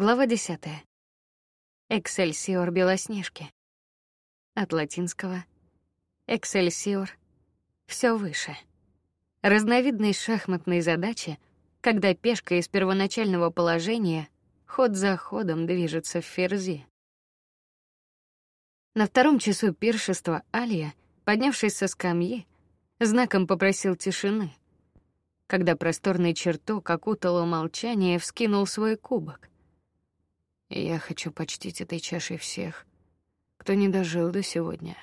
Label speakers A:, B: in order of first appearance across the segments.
A: Глава 10. Эксельсиор Белоснежки. От латинского эксельсиор все выше. Разновидность шахматной задачи, когда пешка из первоначального положения ход за ходом движется в ферзи. На втором часу пиршества Алия, поднявшись со скамьи, знаком попросил тишины. Когда просторный чертог окутало молчание, вскинул свой кубок. Я хочу почтить этой чашей всех, кто не дожил до сегодня,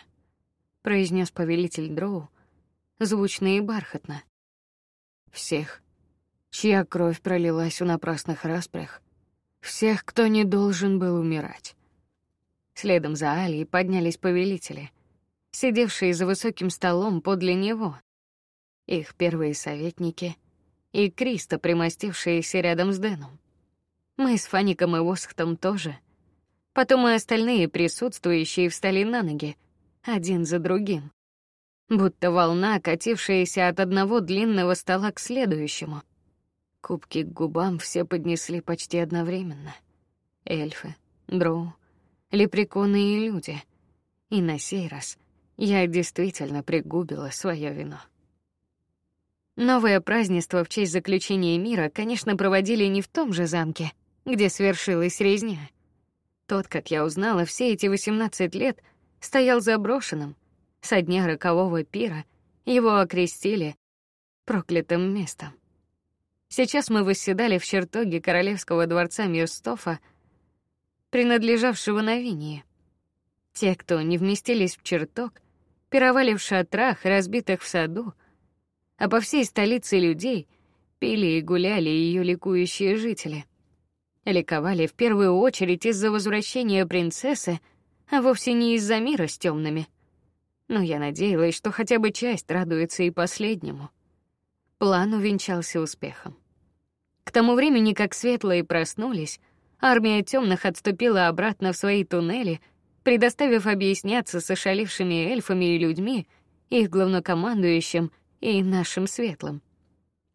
A: произнес повелитель Дроу, звучно и бархатно. Всех, чья кровь пролилась в напрасных распрях, всех, кто не должен был умирать. Следом за Алией поднялись повелители, сидевшие за высоким столом подле него. Их первые советники и Криста, примостившиеся рядом с Дэном. Мы с Фаником и Восхтом тоже. Потом и остальные присутствующие встали на ноги, один за другим. Будто волна, катившаяся от одного длинного стола к следующему. Кубки к губам все поднесли почти одновременно. Эльфы, дроу, лепреконы и люди. И на сей раз я действительно пригубила свое вино. Новое празднество в честь заключения мира, конечно, проводили не в том же замке, где свершилась резня. Тот, как я узнала, все эти 18 лет стоял заброшенным. Со дня рокового пира его окрестили проклятым местом. Сейчас мы восседали в чертоге королевского дворца Мирстофа, принадлежавшего Новинии. Те, кто не вместились в чертог, пировали в шатрах, разбитых в саду, а по всей столице людей пили и гуляли ее ликующие жители — ликовали в первую очередь из-за возвращения принцессы, а вовсе не из-за мира с темными. Но я надеялась, что хотя бы часть радуется и последнему. План увенчался успехом. К тому времени, как светлые проснулись, армия темных отступила обратно в свои туннели, предоставив объясняться с ошалевшими эльфами и людьми, их главнокомандующим и нашим светлым.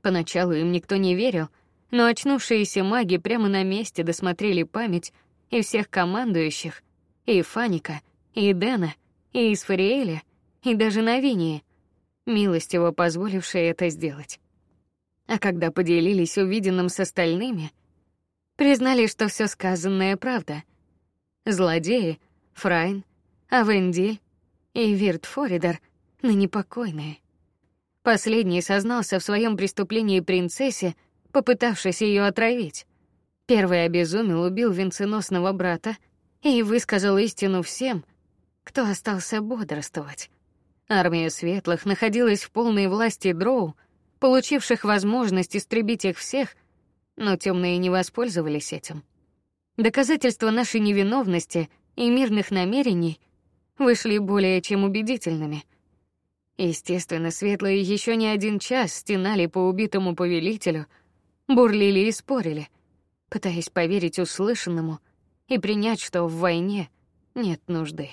A: Поначалу им никто не верил, но очнувшиеся маги прямо на месте досмотрели память и всех командующих, и Фаника, и Дэна, и Исфариэля, и даже Навинии, милостиво позволившие это сделать. А когда поделились увиденным с остальными, признали, что все сказанное правда. Злодеи, Фрайн, Авендиль и Вирт Форидер, ныне покойные. Последний сознался в своем преступлении принцессе, попытавшись ее отравить. Первый обезумел, убил венценосного брата и высказал истину всем, кто остался бодрствовать. Армия светлых находилась в полной власти дроу, получивших возможность истребить их всех, но темные не воспользовались этим. Доказательства нашей невиновности и мирных намерений вышли более чем убедительными. Естественно, светлые еще не один час стенали по убитому повелителю — бурлили и спорили, пытаясь поверить услышанному и принять, что в войне нет нужды.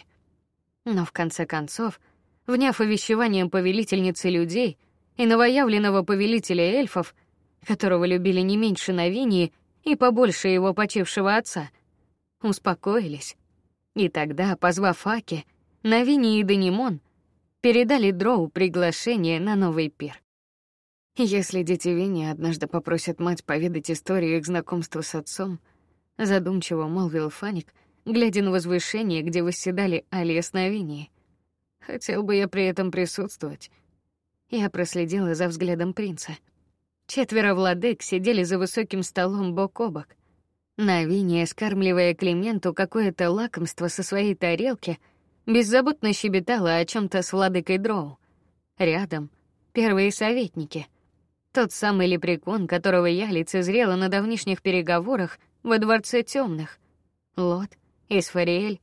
A: Но в конце концов, вняв увещеванием повелительницы людей и новоявленного повелителя эльфов, которого любили не меньше Навинии и побольше его почившего отца, успокоились. И тогда, позвав Аки, Навини и Данимон передали Дроу приглашение на новый пир. Если дети Винни однажды попросят мать поведать историю их знакомства с отцом, задумчиво молвил Фаник, глядя на возвышение, где восседали Алия с Навини. Хотел бы я при этом присутствовать. Я проследила за взглядом принца. Четверо владык сидели за высоким столом бок о бок. Навиния, скармливая Клименту какое-то лакомство со своей тарелки, беззаботно щебетала о чем то с владыкой Дроу. Рядом первые советники — тот самый лепрекон, которого я лицезрела на давнишних переговорах во дворце темных. Лот, Исфариэль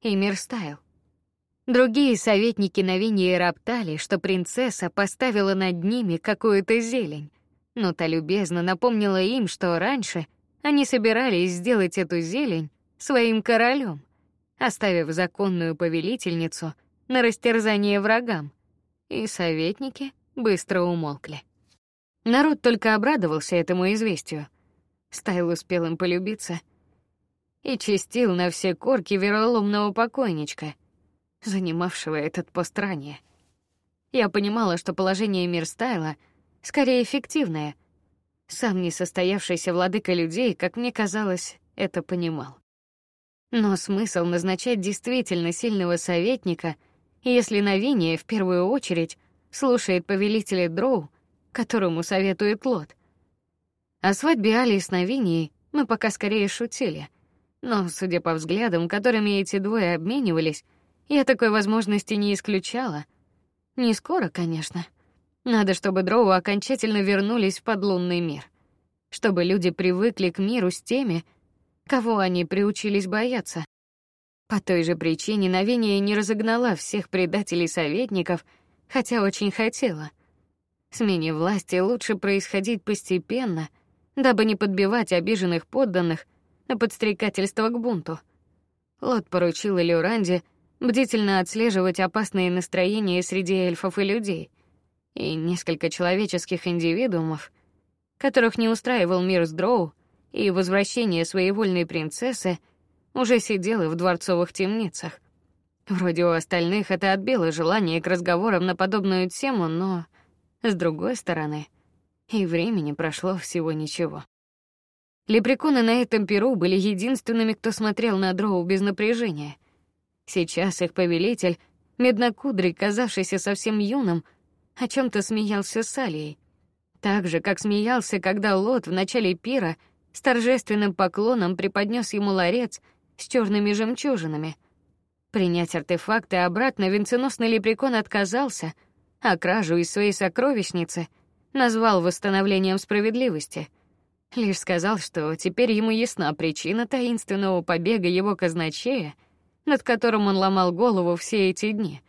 A: и Мирстайл. Другие советники на Винье роптали, что принцесса поставила над ними какую-то зелень, но та любезно напомнила им, что раньше они собирались сделать эту зелень своим королем, оставив законную повелительницу на растерзание врагам. И советники быстро умолкли. Народ только обрадовался этому известию. Стайл успел им полюбиться, и чистил на все корки вероломного покойничка, занимавшего этот пост ранее. Я понимала, что положение Мирстайла скорее эффективное. Сам несостоявшийся владыка людей, как мне казалось, это понимал. Но смысл назначать действительно сильного советника, если Навиния в первую очередь слушает повелителя Дроу, которому советует Лот. О свадьбе Али с Навинией мы пока скорее шутили, но, судя по взглядам, которыми эти двое обменивались, я такой возможности не исключала. Не скоро, конечно. Надо, чтобы дроу окончательно вернулись в подлунный мир, чтобы люди привыкли к миру с теми, кого они приучились бояться. По той же причине Навения не разогнала всех предателей-советников, хотя очень хотела. Смене власти лучше происходить постепенно, дабы не подбивать обиженных подданных на подстрекательство к бунту. Лот поручил Элюранде бдительно отслеживать опасные настроения среди эльфов и людей, и несколько человеческих индивидуумов, которых не устраивал мир с Дроу и возвращение своей вольной принцессы, уже сидело в дворцовых темницах. Вроде у остальных это отбило желание к разговорам на подобную тему, но с другой стороны, и времени прошло всего ничего. Лепреконы на этом перу были единственными, кто смотрел на Дроу без напряжения. Сейчас их повелитель, меднокудрый, казавшийся совсем юным, о чем то смеялся с Алией. Так же, как смеялся, когда Лот в начале пира с торжественным поклоном преподнес ему ларец с черными жемчужинами. Принять артефакты обратно венценосный лепрекон отказался, а кражу из своей сокровищницы назвал восстановлением справедливости. Лишь сказал, что теперь ему ясна причина таинственного побега его казначея, над которым он ломал голову все эти дни,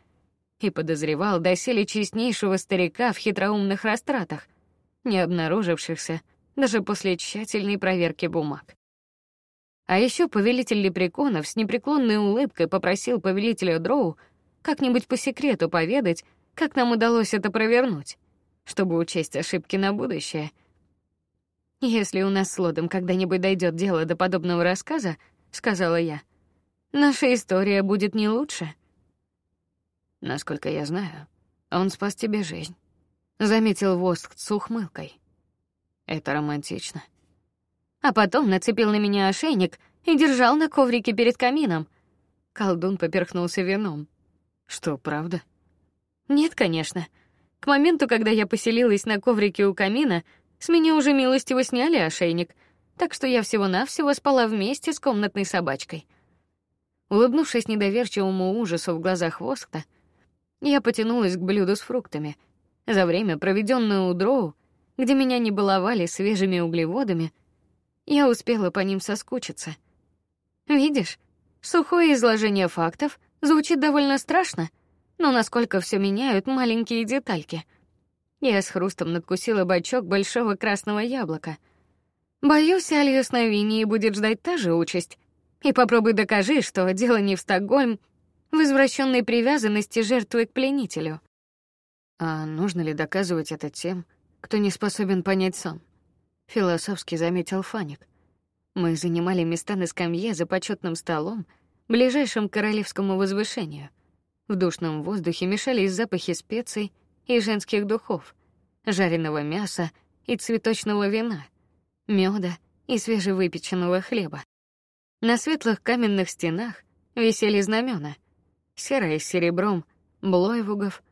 A: и подозревал доселе честнейшего старика в хитроумных растратах, не обнаружившихся даже после тщательной проверки бумаг. А еще повелитель лепреконов с непреклонной улыбкой попросил повелителя Дроу как-нибудь по секрету поведать, как нам удалось это провернуть, чтобы учесть ошибки на будущее — если у нас с Лодом когда-нибудь дойдет дело до подобного рассказа, сказала я, наша история будет не лучше. Насколько я знаю, он спас тебе жизнь, заметил Воск с ухмылкой. Это романтично. А потом нацепил на меня ошейник и держал на коврике перед камином. Колдун поперхнулся вином. Что, правда? Нет, конечно. К моменту, когда я поселилась на коврике у камина, с меня уже милостиво сняли ошейник, так что я всего-навсего спала вместе с комнатной собачкой. Улыбнувшись недоверчивому ужасу в глазах Воскта, я потянулась к блюду с фруктами. За время, проведенное у Дроу, где меня не баловали свежими углеводами, я успела по ним соскучиться. Видишь, сухое изложение фактов звучит довольно страшно, но насколько все меняют маленькие детальки — я с хрустом надкусила бочок большого красного яблока. Боюсь, Алью с Новинией будет ждать та же участь. И попробуй докажи, что дело не в Стокгольм, в извращенной привязанности жертвы к пленителю. А нужно ли доказывать это тем, кто не способен понять сам? Философски заметил Фаник. Мы занимали места на скамье за почетным столом, ближайшим к королевскому возвышению. В душном воздухе мешались запахи специй и женских духов, жареного мяса и цветочного вина, меда и свежевыпеченного хлеба. На светлых каменных стенах висели знамена: серое с серебром блойвугов,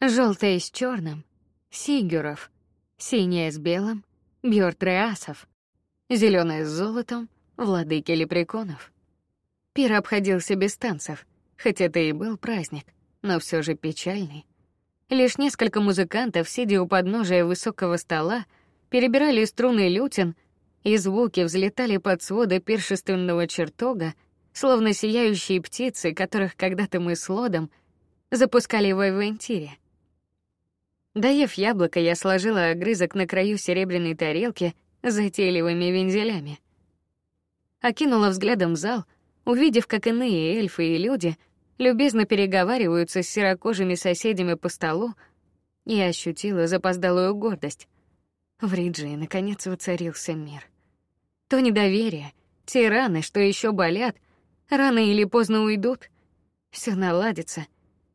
A: желтое с черным сигюров, синее с белым бьортреасов, зеленое с золотом владыки лепреконов. Пир обходился без танцев, хоть это и был праздник, но все же печальный. Лишь несколько музыкантов, сидя у подножия высокого стола, перебирали струны лютен, и звуки взлетали под своды пиршественного чертога, словно сияющие птицы, которых когда-то мы с Лодом запускали в авантире. Доев яблоко, я сложила огрызок на краю серебряной тарелки с затейливыми вензелями. Окинула взглядом зал, увидев, как иные эльфы и люди любезно переговариваются с серокожими соседями по столу, и ощутила запоздалую гордость. В Риджии наконец воцарился мир. То недоверие, Те раны, что еще болят, рано или поздно уйдут. Все наладится.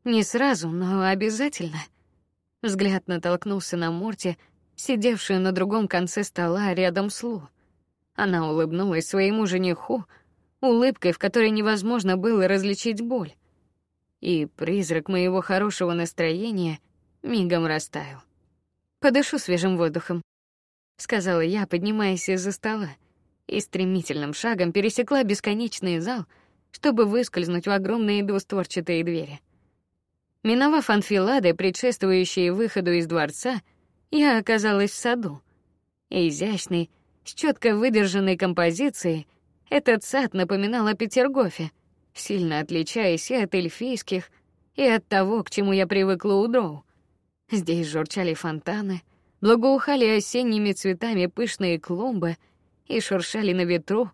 A: Не сразу, но обязательно. Взгляд натолкнулся на Морти, сидевшую на другом конце стола рядом с Лу. Она улыбнулась своему жениху, улыбкой, в которой невозможно было различить боль. И призрак моего хорошего настроения мигом растаял. Подышу свежим воздухом, сказала я, поднимаясь из-за стола, и стремительным шагом пересекла бесконечный зал, чтобы выскользнуть в огромные двустворчатые двери. Миновав анфилады, предшествующие выходу из дворца, я оказалась в саду. Изящный, с четко выдержанной композицией, этот сад напоминал о Петергофе, сильно отличаясь и от эльфийских, и от того, к чему я привыкла у Дроу. Здесь журчали фонтаны, благоухали осенними цветами пышные клумбы и шуршали на ветру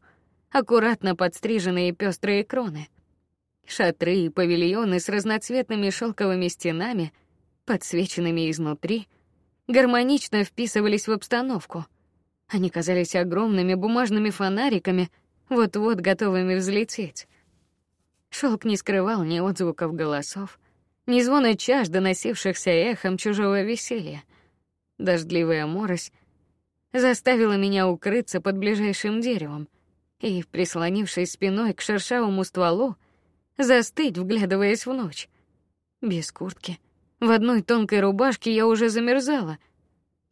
A: аккуратно подстриженные пестрые кроны. Шатры и павильоны с разноцветными шелковыми стенами, подсвеченными изнутри, гармонично вписывались в обстановку. Они казались огромными бумажными фонариками, вот-вот готовыми взлететь. Шелк не скрывал ни отзвуков голосов, ни звона чаш, доносившихся эхом чужого веселья. Дождливая морось заставила меня укрыться под ближайшим деревом и, прислонившись спиной к шершавому стволу, застыть, вглядываясь в ночь. Без куртки, в одной тонкой рубашке я уже замерзала,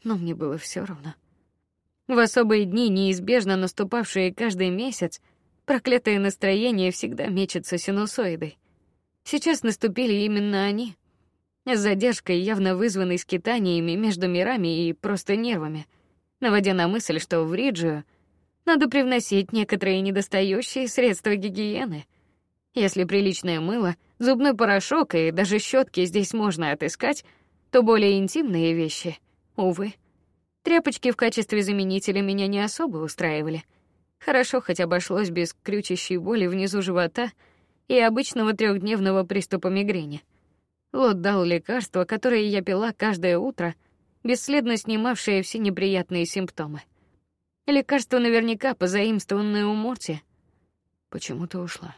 A: но мне было все равно. В особые дни, неизбежно наступавшие каждый месяц, проклятое настроение всегда мечется синусоидой. Сейчас наступили именно они. С задержкой, явно вызванной скитаниями между мирами и просто нервами, наводя на мысль, что в Риджию надо привносить некоторые недостающие средства гигиены — если приличное мыло, зубной порошок и даже щетки здесь можно отыскать, то более интимные вещи, увы. Тряпочки в качестве заменителя меня не особо устраивали. Хорошо хоть обошлось без крючащей боли внизу живота и обычного трехдневного приступа мигрени. Лот дал лекарство, которое я пила каждое утро, бесследно снимавшее все неприятные симптомы. Лекарство наверняка позаимствованное у Морти. Почему ты ушла?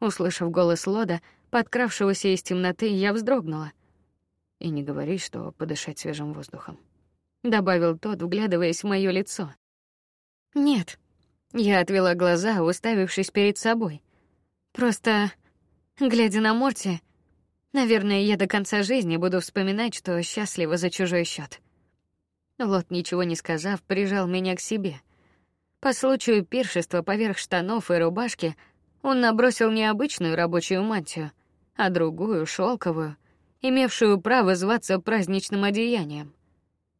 A: Услышав голос Лода, подкравшегося из темноты, я вздрогнула. И не говори, что подышать свежим воздухом, добавил тот, вглядываясь в моё лицо. Нет. Я отвела глаза, уставившись перед собой. Просто глядя на Морти, наверное, я до конца жизни буду вспоминать, что счастлива за чужой счет. Лот, ничего не сказав, прижал меня к себе. По случаю пиршества поверх штанов и рубашки он набросил не обычную рабочую мантию, а другую шелковую, имевшую право зваться праздничным одеянием.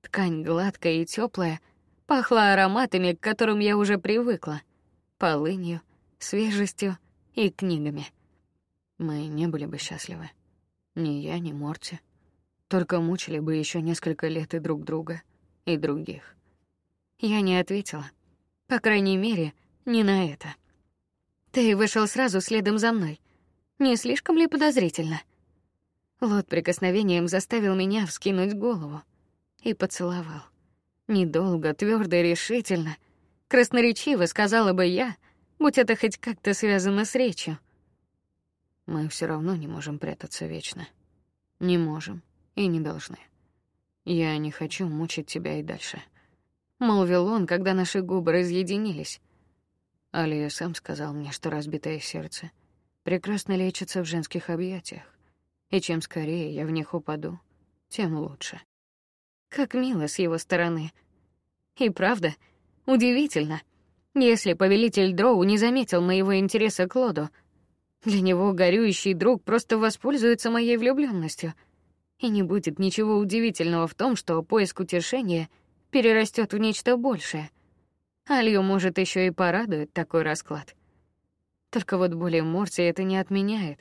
A: Ткань гладкая и теплая, пахла ароматами, к которым я уже привыкла: полынью, свежестью и книгами. Мы не были бы счастливы. Ни я, ни Морти. Только мучили бы еще несколько лет и друг друга, и других. Я не ответила. По крайней мере, не на это. Ты вышел сразу следом за мной. Не слишком ли подозрительно? Лот прикосновением заставил меня вскинуть голову и поцеловал. Недолго, твердо и решительно, красноречиво сказала бы я, будь это хоть как-то связано с речью. Мы все равно не можем прятаться вечно. Не можем и не должны. Я не хочу мучить тебя и дальше, молвил он, когда наши губы разъединились. Алия сам сказал мне, что разбитое сердце прекрасно лечится в женских объятиях, и чем скорее я в них упаду, тем лучше. Как мило с его стороны. И правда, удивительно. Если повелитель Дроу не заметил моего интереса к Лоду, для него горюющий друг просто воспользуется моей влюблённостью, и не будет ничего удивительного в том, что поиск утешения перерастет в нечто большее — Алью, может, еще и порадует такой расклад. Только вот боли Морти это не отменяет.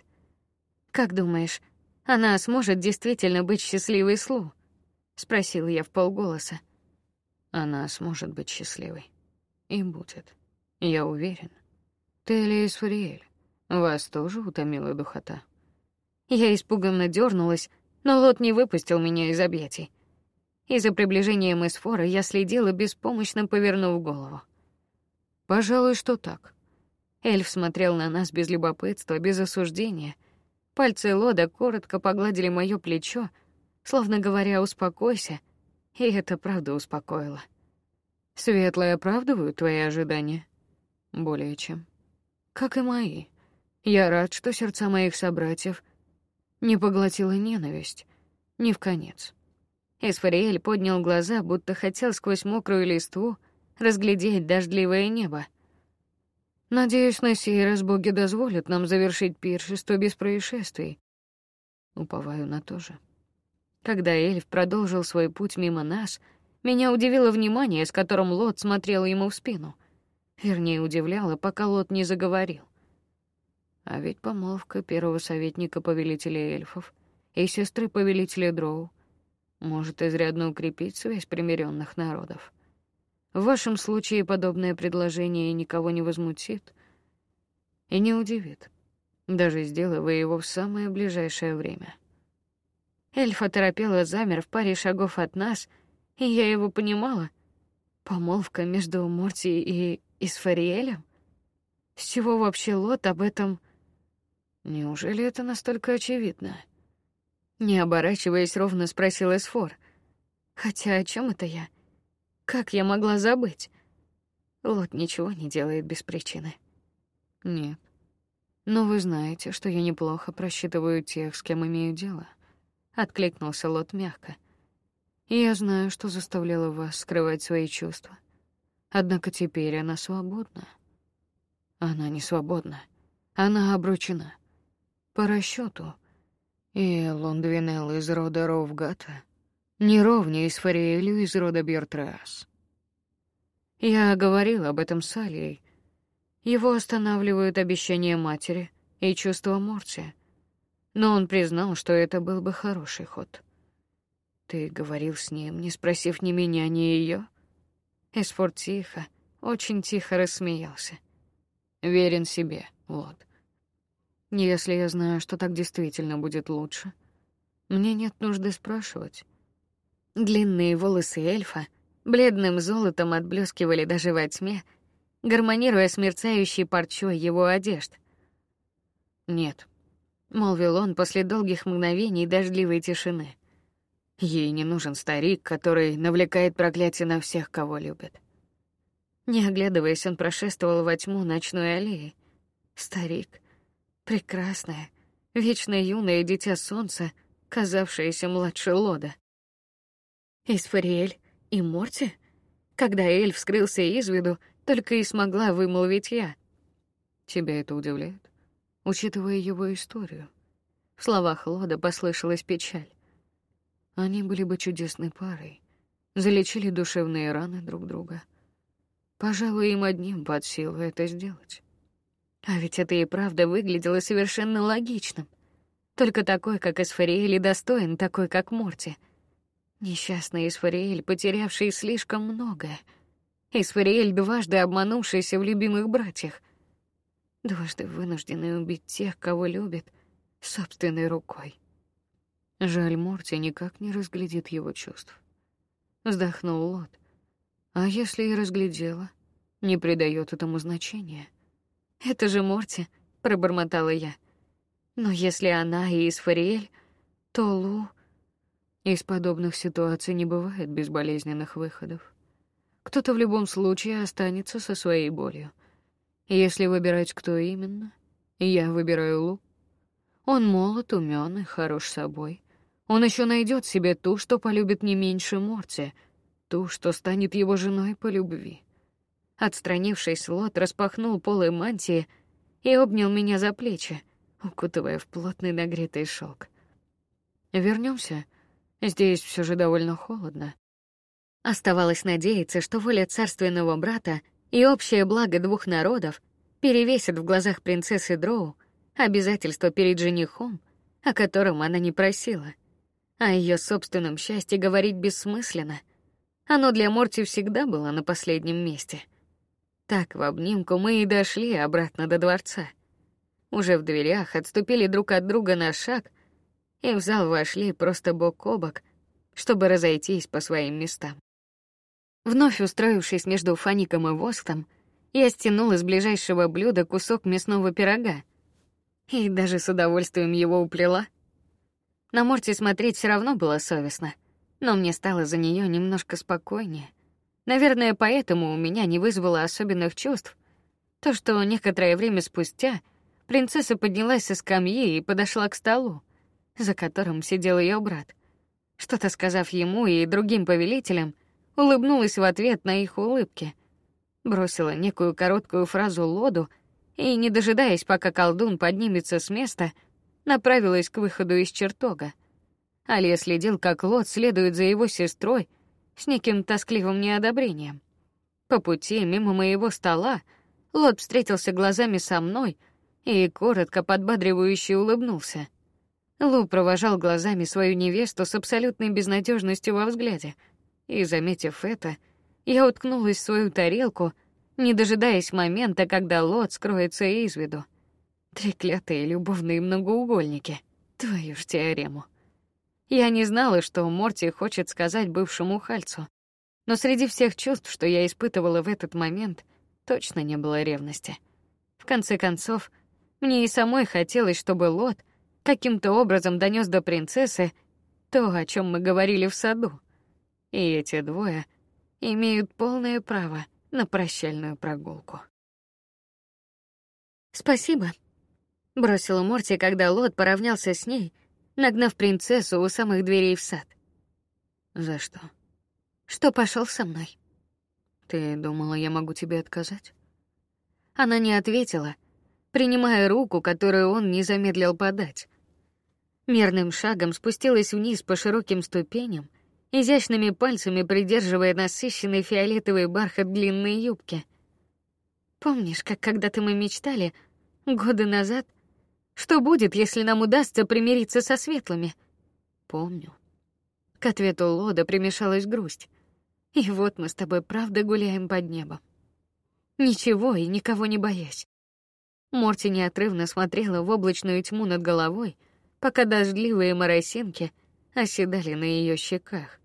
A: Как думаешь, она сможет действительно быть счастливой Слу? Спросил я в полголоса. Она сможет быть счастливой. И будет. Я уверен. Ты Элис Фуриэль. Вас тоже утомила духота. Я испуганно дернулась, но Лот не выпустил меня из объятий и за приближением Эсфора я следила беспомощно повернув голову. Пожалуй, что так. Эльф смотрел на нас без любопытства, без осуждения. Пальцы Лода коротко погладили моё плечо, словно говоря: "Успокойся". И это правда успокоило. Светлые оправдывают твои ожидания? Более чем. Как и мои. Я рад, что сердца моих собратьев не поглотила ненависть, не в конец. Эсфариэль поднял глаза, будто хотел сквозь мокрую листву разглядеть дождливое небо. Надеюсь, на сей раз боги дозволят нам завершить пиршество без происшествий. Уповаю на то же. Когда эльф продолжил свой путь мимо нас, меня удивило внимание, с которым Лот смотрел ему в спину. Вернее, удивляло, пока Лот не заговорил. А ведь помолвка первого советника повелителя эльфов и сестры повелителя дроу может изрядно укрепить связь примиренных народов. В вашем случае подобное предложение никого не возмутит и не удивит, даже сделая вы его в самое ближайшее время. Эльф оторопело замер в паре шагов от нас, и я его понимала. Помолвка между Морти и Исфариэлем? С чего вообще Лот об этом... Неужели это настолько очевидно? Не оборачиваясь, ровно спросил Эсфор. Хотя о чем это я? Как я могла забыть? Лот ничего не делает без причины. Нет. Но вы знаете, что я неплохо просчитываю тех, с кем имею дело. Откликнулся Лот мягко. Я знаю, что заставляло вас скрывать свои чувства. Однако теперь она свободна. Она не свободна. Она обручена. По расчету. И Лондвинел из рода Ровгата не ровнее с Фариэлю из рода Бьертрас. Я говорил об этом с Алией. Его останавливают обещания матери и чувство Морти. Но он признал, что это был бы хороший ход. Ты говорил с ним, не спросив ни меня, ни ее. Эсфорд тихо, очень тихо рассмеялся. Верен себе, вот. Если я знаю, что так действительно будет лучше, мне нет нужды спрашивать. Длинные волосы эльфа бледным золотом отблескивали даже во тьме, гармонируя с мерцающей парчой его одежд. Нет, молвил он после долгих мгновений дождливой тишины. Ей не нужен старик, который навлекает проклятие на всех, кого любит. Не оглядываясь, он прошествовал во тьму ночной аллеи. Старик, прекрасное, вечно юное дитя солнца, казавшееся младше Лода. Исфариэль и Морти? Когда эльф скрылся из виду, только и смогла вымолвить я. Тебя это удивляет, учитывая его историю? В словах Лода послышалась печаль. Они были бы чудесной парой, залечили душевные раны друг друга. Пожалуй, им одним под силу это сделать. А ведь это и правда выглядело совершенно логичным. Только такой, как Эсфариэль, достоин такой, как Морти — Несчастный Исфариэль, потерявший слишком многое. Исфариэль, дважды обманувшийся в любимых братьях. Дважды вынужденный убить тех, кого любит, собственной рукой. Жаль, Морти никак не разглядит его чувств. Вздохнул Лот. А если и разглядела, не придает этому значения. Это же Морти, пробормотала я. Но если она и Исфариэль, то Лу из подобных ситуаций не бывает безболезненных выходов. Кто-то в любом случае останется со своей болью. Если выбирать, кто именно, я выбираю Лу. Он молод, умён и хорош собой. Он еще найдет себе ту, что полюбит не меньше Морти, ту, что станет его женой по любви. Отстранившись, Лот распахнул полы мантии и обнял меня за плечи, укутывая в плотный нагретый шелк. Вернемся Здесь все же довольно холодно. Оставалось надеяться, что воля царственного брата и общее благо двух народов перевесят в глазах принцессы Дроу обязательства перед женихом, о котором она не просила. О ее собственном счастье говорить бессмысленно. Оно для Морти всегда было на последнем месте. Так в обнимку мы и дошли обратно до дворца. Уже в дверях отступили друг от друга на шаг — и в зал вошли просто бок о бок, чтобы разойтись по своим местам. Вновь устроившись между Фаником и Воском, Я стянул из ближайшего блюда кусок мясного пирога и даже с удовольствием его уплела. На Морти смотреть все равно было совестно, но мне стало за нее немножко спокойнее. Наверное, поэтому у меня не вызвало особенных чувств то, что некоторое время спустя принцесса поднялась со скамьи и подошла к столу, за которым сидел ее брат. Что-то сказав ему и другим повелителям, улыбнулась в ответ на их улыбки, бросила некую короткую фразу Лоду и, не дожидаясь, пока колдун поднимется с места, направилась к выходу из чертога. Алия следил, как Лот следует за его сестрой с неким тоскливым неодобрением. По пути мимо моего стола Лот встретился глазами со мной и коротко подбадривающе улыбнулся. Лу провожал глазами свою невесту с абсолютной безнадежностью во взгляде, и заметив это, я уткнулась в свою тарелку не дожидаясь момента, когда Лот скроется из виду. Треклятые любовные многоугольники. Твою ж теорему. Я не знала, что Морти хочет сказать бывшему Хальцу, но среди всех чувств, что я испытывала в этот момент, точно не было ревности. В конце концов, мне и самой хотелось, чтобы Лот каким-то образом донес до принцессы то, о чем мы говорили в саду. И эти двое имеют полное право на прощальную прогулку. Спасибо, бросила Морти, когда Лот поравнялся с ней, нагнав принцессу у самых дверей в сад. За что? Что пошел со мной? Ты думала, я могу тебе отказать? Она не ответила, принимая руку, которую он не замедлил подать. Мерным шагом спустилась вниз по широким ступеням изящными пальцами придерживая насыщенный фиолетовый бархат длинной юбки. Помнишь, как когда-то мы мечтали годы назад, что будет, если нам удастся примириться со светлыми? Помню. К ответу Лода примешалась грусть. И вот мы с тобой правда гуляем под небом. Ничего и никого не боясь. Морти неотрывно смотрела в облачную тьму над головой, пока дождливые моросинки оседали на ее щеках.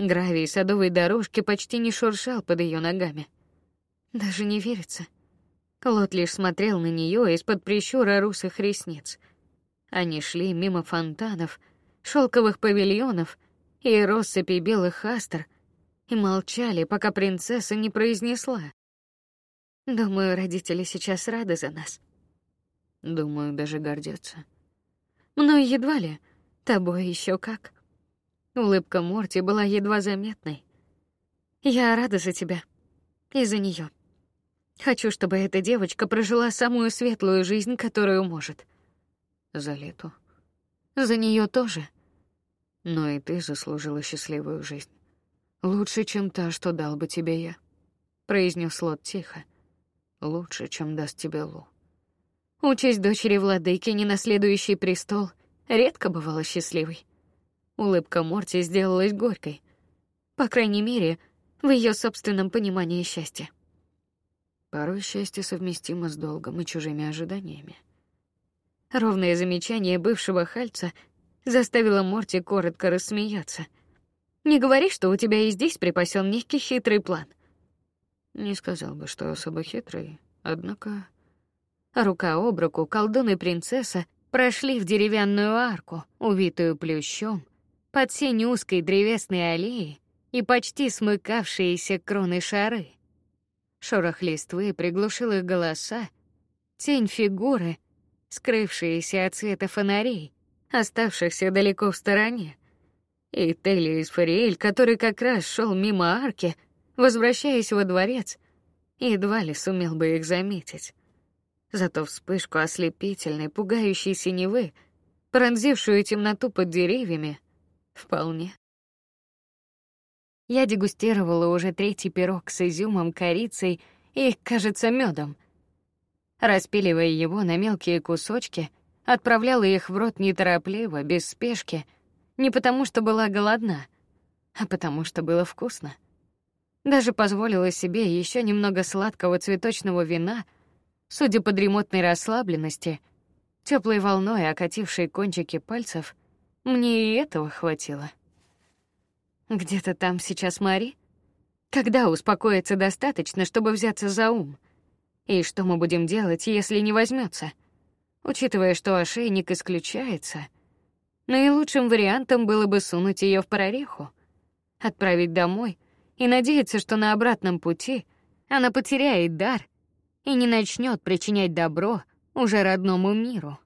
A: Гравий садовой дорожки почти не шуршал под ее ногами. Даже не верится. Клод лишь смотрел на нее из-под прищура русых ресниц. Они шли мимо фонтанов, шелковых павильонов и россыпи белых астр и молчали, пока принцесса не произнесла: "Думаю, родители сейчас рады за нас. Думаю, даже гордятся. Мной едва ли, тобой еще как". Улыбка Морти была едва заметной. Я рада за тебя и за нее. Хочу, чтобы эта девочка прожила самую светлую жизнь, которую может. За лету. За нее тоже. Но и ты заслужила счастливую жизнь. Лучше, чем та, что дал бы тебе я, произнес Лот тихо. Лучше, чем даст тебе Лу. Участь дочери владыки, не наследующей престол, редко бывала счастливой. Улыбка Морти сделалась горькой. По крайней мере, в ее собственном понимании счастья. Порой счастье совместимо с долгом и чужими ожиданиями. Ровное замечание бывшего Хальца заставило Морти коротко рассмеяться. Не говори, что у тебя и здесь припасен некий хитрый план. Не сказал бы, что особо хитрый, однако рука об руку колдун и принцесса прошли в деревянную арку, увитую плющом, под сень узкой древесной аллеи и почти смыкавшиеся кроны шары. Шорох листвы приглушил их голоса, тень фигуры, скрывшиеся от света фонарей, оставшихся далеко в стороне. И Телли из Фариэль, который как раз шел мимо арки, возвращаясь во дворец, едва ли сумел бы их заметить. Зато вспышку ослепительной, пугающей синевы, пронзившую темноту под деревьями, Вполне. Я дегустировала уже третий пирог с изюмом, корицей и, кажется, медом. Распиливая его на мелкие кусочки, отправляла их в рот неторопливо, без спешки, не потому что была голодна, а потому что было вкусно. Даже позволила себе еще немного сладкого цветочного вина, судя по дремотной расслабленности, теплой волной окатившей кончики пальцев, мне и этого хватило. Где-то там сейчас Мари. Когда успокоится достаточно, чтобы взяться за ум? И что мы будем делать, если не возьмется? Учитывая, что ошейник исключается, наилучшим вариантом было бы сунуть ее в прореху, отправить домой и надеяться, что на обратном пути она потеряет дар и не начнет причинять добро уже родному миру.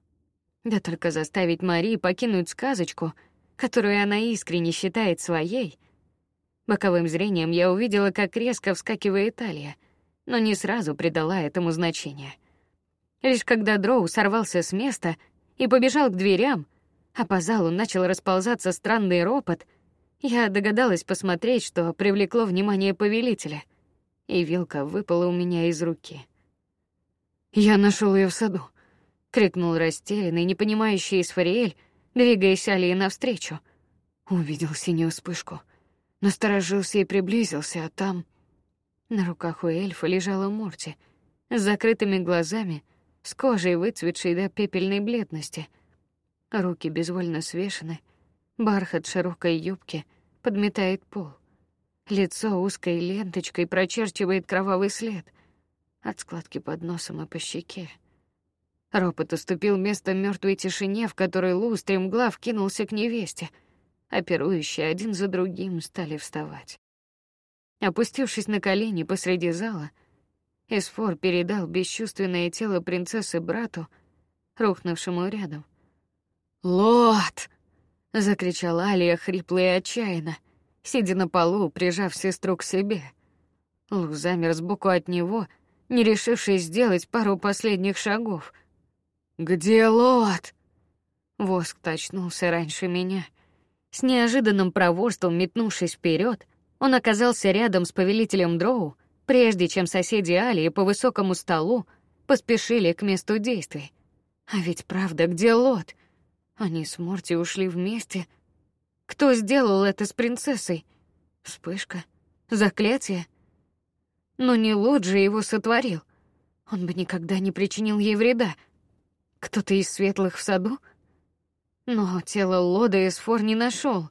A: Да только заставить Мари покинуть сказочку, которую она искренне считает своей. Боковым зрением я увидела, как резко вскакивает Талия, но не сразу придала этому значения. Лишь когда Дроу сорвался с места и побежал к дверям, а по залу начал расползаться странный ропот, я догадалась посмотреть, что привлекло внимание повелителя, и вилка выпала у меня из руки. Я нашел ее в саду, крикнул растерянный, не понимающий Исфариэль, двигаясь Алии навстречу. Увидел синюю вспышку, насторожился и приблизился, а там на руках у эльфа лежала Морти с закрытыми глазами, с кожей выцветшей до пепельной бледности. Руки безвольно свешены, бархат широкой юбки подметает пол. Лицо узкой ленточкой прочерчивает кровавый след от складки под носом и по щеке. Ропот уступил место мертвой тишине, в которой Лу стремглав кинулся к невесте, а пирующие один за другим стали вставать. Опустившись на колени посреди зала, Эсфор передал бесчувственное тело принцессы брату, рухнувшему рядом. "Лот!" закричала Алия хрипло и отчаянно, сидя на полу, прижав сестру к себе. Лу замер сбоку от него, не решившись сделать пару последних шагов. Где Лот? Воск точнулся раньше меня. С неожиданным проворством метнувшись вперед, он оказался рядом с повелителем Дроу, прежде чем соседи Алии по высокому столу поспешили к месту действий. А ведь правда, где Лот? Они с Морти ушли вместе. Кто сделал это с принцессой? Вспышка, заклятие. Но не Лот же его сотворил. Он бы никогда не причинил ей вреда. Кто-то из светлых в саду? Но тело Лода Эсфор не нашел.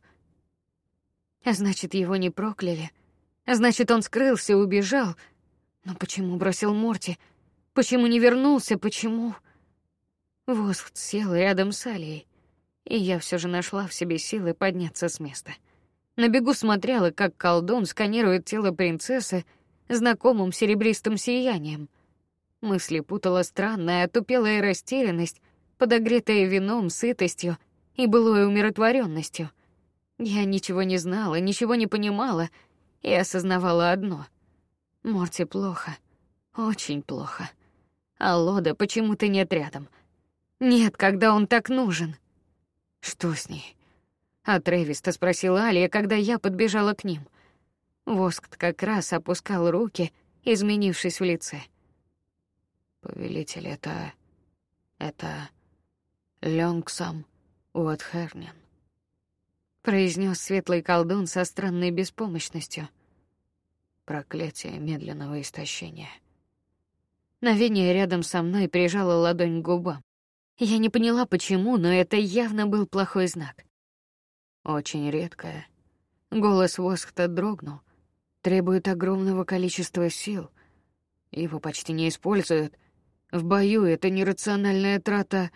A: А значит, его не прокляли. А значит, он скрылся убежал. Но почему бросил Морти? Почему не вернулся? Почему? Воск сел рядом с Алией, и я все же нашла в себе силы подняться с места. На бегу смотрела, как колдун сканирует тело принцессы знакомым серебристым сиянием. Мысли путала странная, отупелая растерянность, подогретая вином, сытостью и былой умиротворенностью — я ничего не знала, ничего не понимала и осознавала одно: Морти плохо, очень плохо. А Лода почему-то нет рядом. Нет, когда он так нужен. Что с ней? А Трэвис-то спросила Алия, когда я подбежала к ним. Воск как раз опускал руки, изменившись в лице. Повелитель, это... это... Лёнгсам Уотхернин произнес светлый колдун со странной беспомощностью. Проклятие медленного истощения. Навение рядом со мной прижало ладонь к губам. Я не поняла почему, но это явно был плохой знак. Очень редкое. Голос Воскта дрогнул. Требует огромного количества сил. Его почти не используют. В бою это нерациональная трата.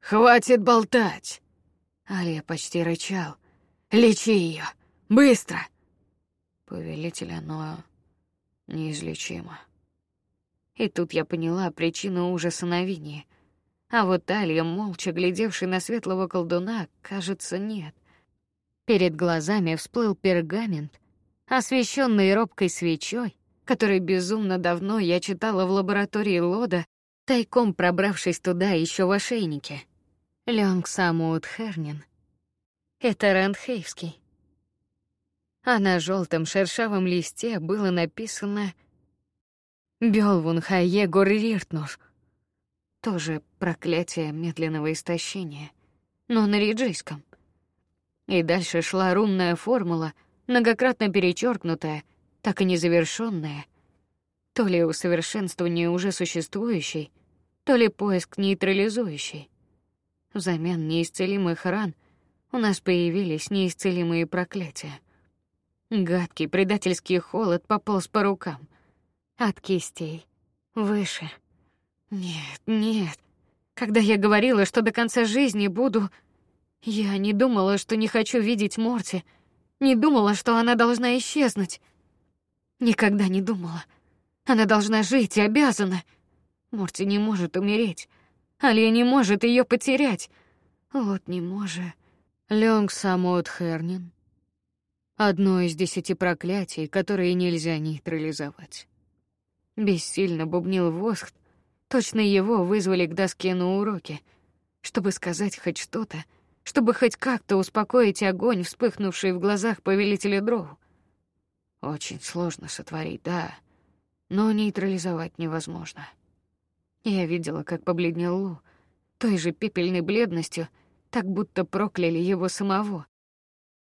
A: Хватит болтать. Алия почти рычал. Лечи ее, быстро. Повелитель, оно неизлечимо. И тут я поняла причину ужаса на вине. А вот Алия, молча глядевший на светлого колдуна, кажется, нет. Перед глазами всплыл пергамент, освещенный робкой свечой, который безумно давно я читала в лаборатории Лода, тайком пробравшись туда еще в ошейнике. Лёнг Самуут Хернин — это Рандхейвский. А на желтом шершавом листе было написано Бёлвун Хаегор Риртнуш. Тоже проклятие медленного истощения, но на риджийском. И дальше шла рунная формула, многократно перечеркнутая, так и незавершенная. То ли усовершенствование уже существующей, то ли поиск нейтрализующий. Взамен неисцелимых ран — у нас появились неисцелимые проклятия. Гадкий предательский холод пополз по рукам, от кистей, Выше. Нет, нет. Когда я говорила, что до конца жизни буду, я не думала, что не хочу видеть Морти, не думала, что она должна исчезнуть. Никогда не думала. Она должна жить и обязана. Морти не может умереть. Алия не может ее потерять. Вот не может. Лёнг Самот Хернин. Одно из десяти проклятий, которые нельзя нейтрализовать. Бессильно бубнил Воск. Точно его вызвали к доске на уроке, чтобы сказать хоть что-то, чтобы хоть как-то успокоить огонь, вспыхнувший в глазах повелителя дров. Очень сложно сотворить, да, но нейтрализовать невозможно. Я видела, как побледнел Лу, той же пепельной бледностью, так будто прокляли его самого.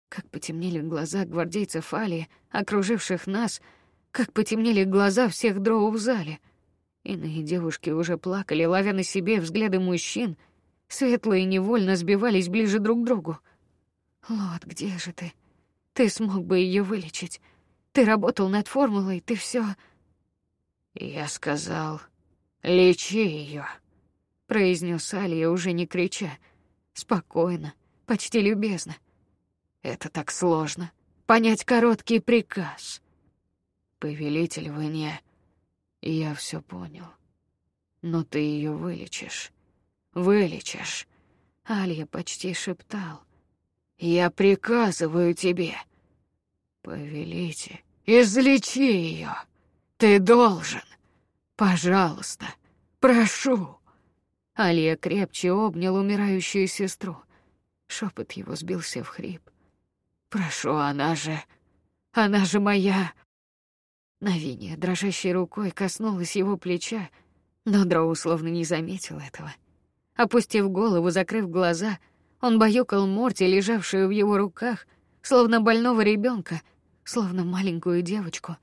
A: Как потемнели глаза гвардейцев Али, окруживших нас, как потемнели глаза всех дроу в зале. Иные девушки уже плакали, ловя на себе взгляды мужчин, светлые невольно сбивались ближе друг к другу. Лот, где же ты? Ты смог бы ее вылечить. Ты работал над формулой, ты все. Я сказал, лечи ее, произнес Алия уже не крича, спокойно, почти любезно. Это так сложно понять короткий приказ. Повелитель Вне, я все понял. Но ты ее вылечишь. Вылечишь. Алия почти шептал. Я приказываю тебе. Повелите, излечи ее. Ты должен. Пожалуйста, прошу. Алия крепче обнял умирающую сестру. Шепот его сбился в хрип. Прошу, она же... Она же моя... Навиния дрожащей рукой коснулась его плеча, но Дроу словно не заметил этого. Опустив голову, закрыв глаза, он баюкал Морти, лежавшую в его руках, словно больного ребенка, словно маленькую девочку,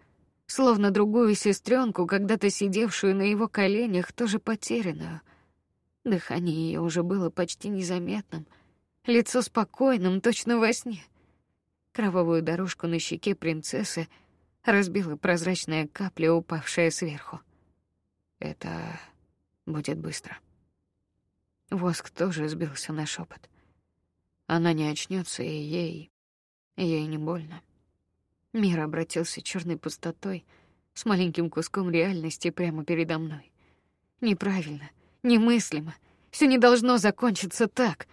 A: словно другую сестренку, когда-то сидевшую на его коленях, тоже потерянную. Дыхание ее уже было почти незаметным, лицо спокойным, точно во сне. Кровавую дорожку на щеке принцессы разбила прозрачная капля, упавшая сверху. Это будет быстро. Воск тоже сбился на шепот. Она не очнется, и ей, ей не больно. Мир обратился черной пустотой с маленьким куском реальности прямо передо мной. Неправильно, немыслимо. Все не должно закончиться так.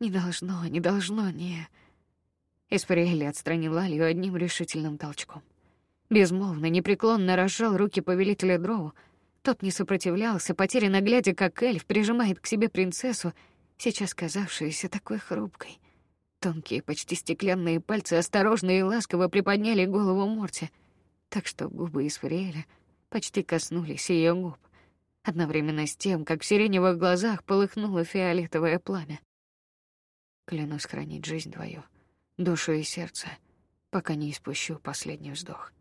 A: Не должно, не должно, не. Эсприэлли отстранил Алию одним решительным толчком. Безмолвно, непреклонно разжал руки повелителя Дроу. Тот не сопротивлялся, потерянно глядя, как эльф прижимает к себе принцессу, сейчас казавшуюся такой хрупкой. Тонкие, почти стеклянные пальцы осторожно и ласково приподняли голову Морти, так что губы Эсприэля почти коснулись ее губ, одновременно с тем, как в сиреневых глазах полыхнуло фиолетовое пламя. Клянусь хранить жизнь твою душу и сердце, пока не испущу последний вздох.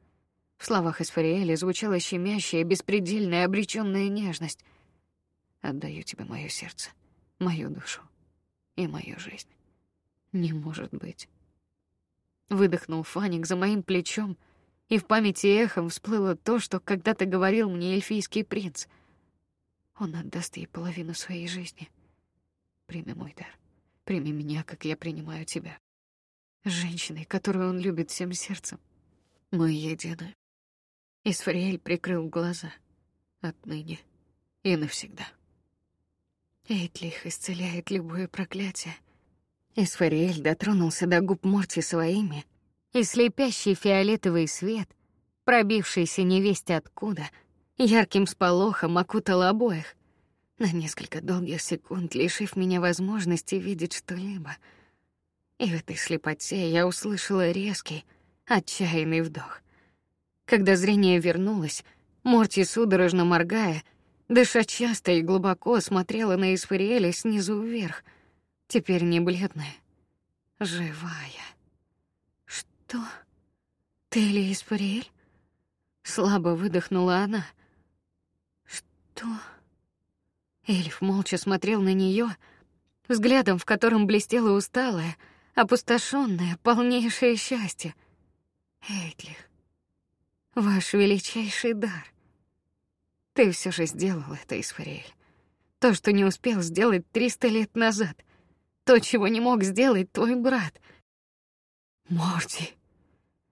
A: В словах Эсфариэля звучала щемящая, беспредельная, обречённая нежность. Отдаю тебе моё сердце, мою душу и мою жизнь. Не может быть. Выдохнул Фаник за моим плечом, и в памяти эхом всплыло то, что когда-то говорил мне эльфийский принц. Он отдаст ей половину своей жизни. Прими мой дар. Прими меня, как я принимаю тебя женщиной, которую он любит всем сердцем. Мы едины. Исфариэль прикрыл глаза. Отныне и навсегда. Эйтлих исцеляет любое проклятие. Исфариэль дотронулся до губ Морти своими, и слепящий фиолетовый свет, пробившийся невесть откуда, ярким сполохом окутал обоих, на несколько долгих секунд лишив меня возможности видеть что-либо — и в этой слепоте я услышала резкий, отчаянный вдох. Когда зрение вернулось, Морти судорожно моргая, дыша часто и глубоко, смотрела на Исфариэля снизу вверх. Теперь не бледная, живая. Что? Ты ли Исфариэль? Слабо выдохнула она. Что? Эльф молча смотрел на нее, взглядом, в котором блестела усталая, опустошенное, полнейшее Ты все же сделал это, Исфариэль. То, что не успел сделать триста лет назад. То, чего не мог сделать твой брат. Морти.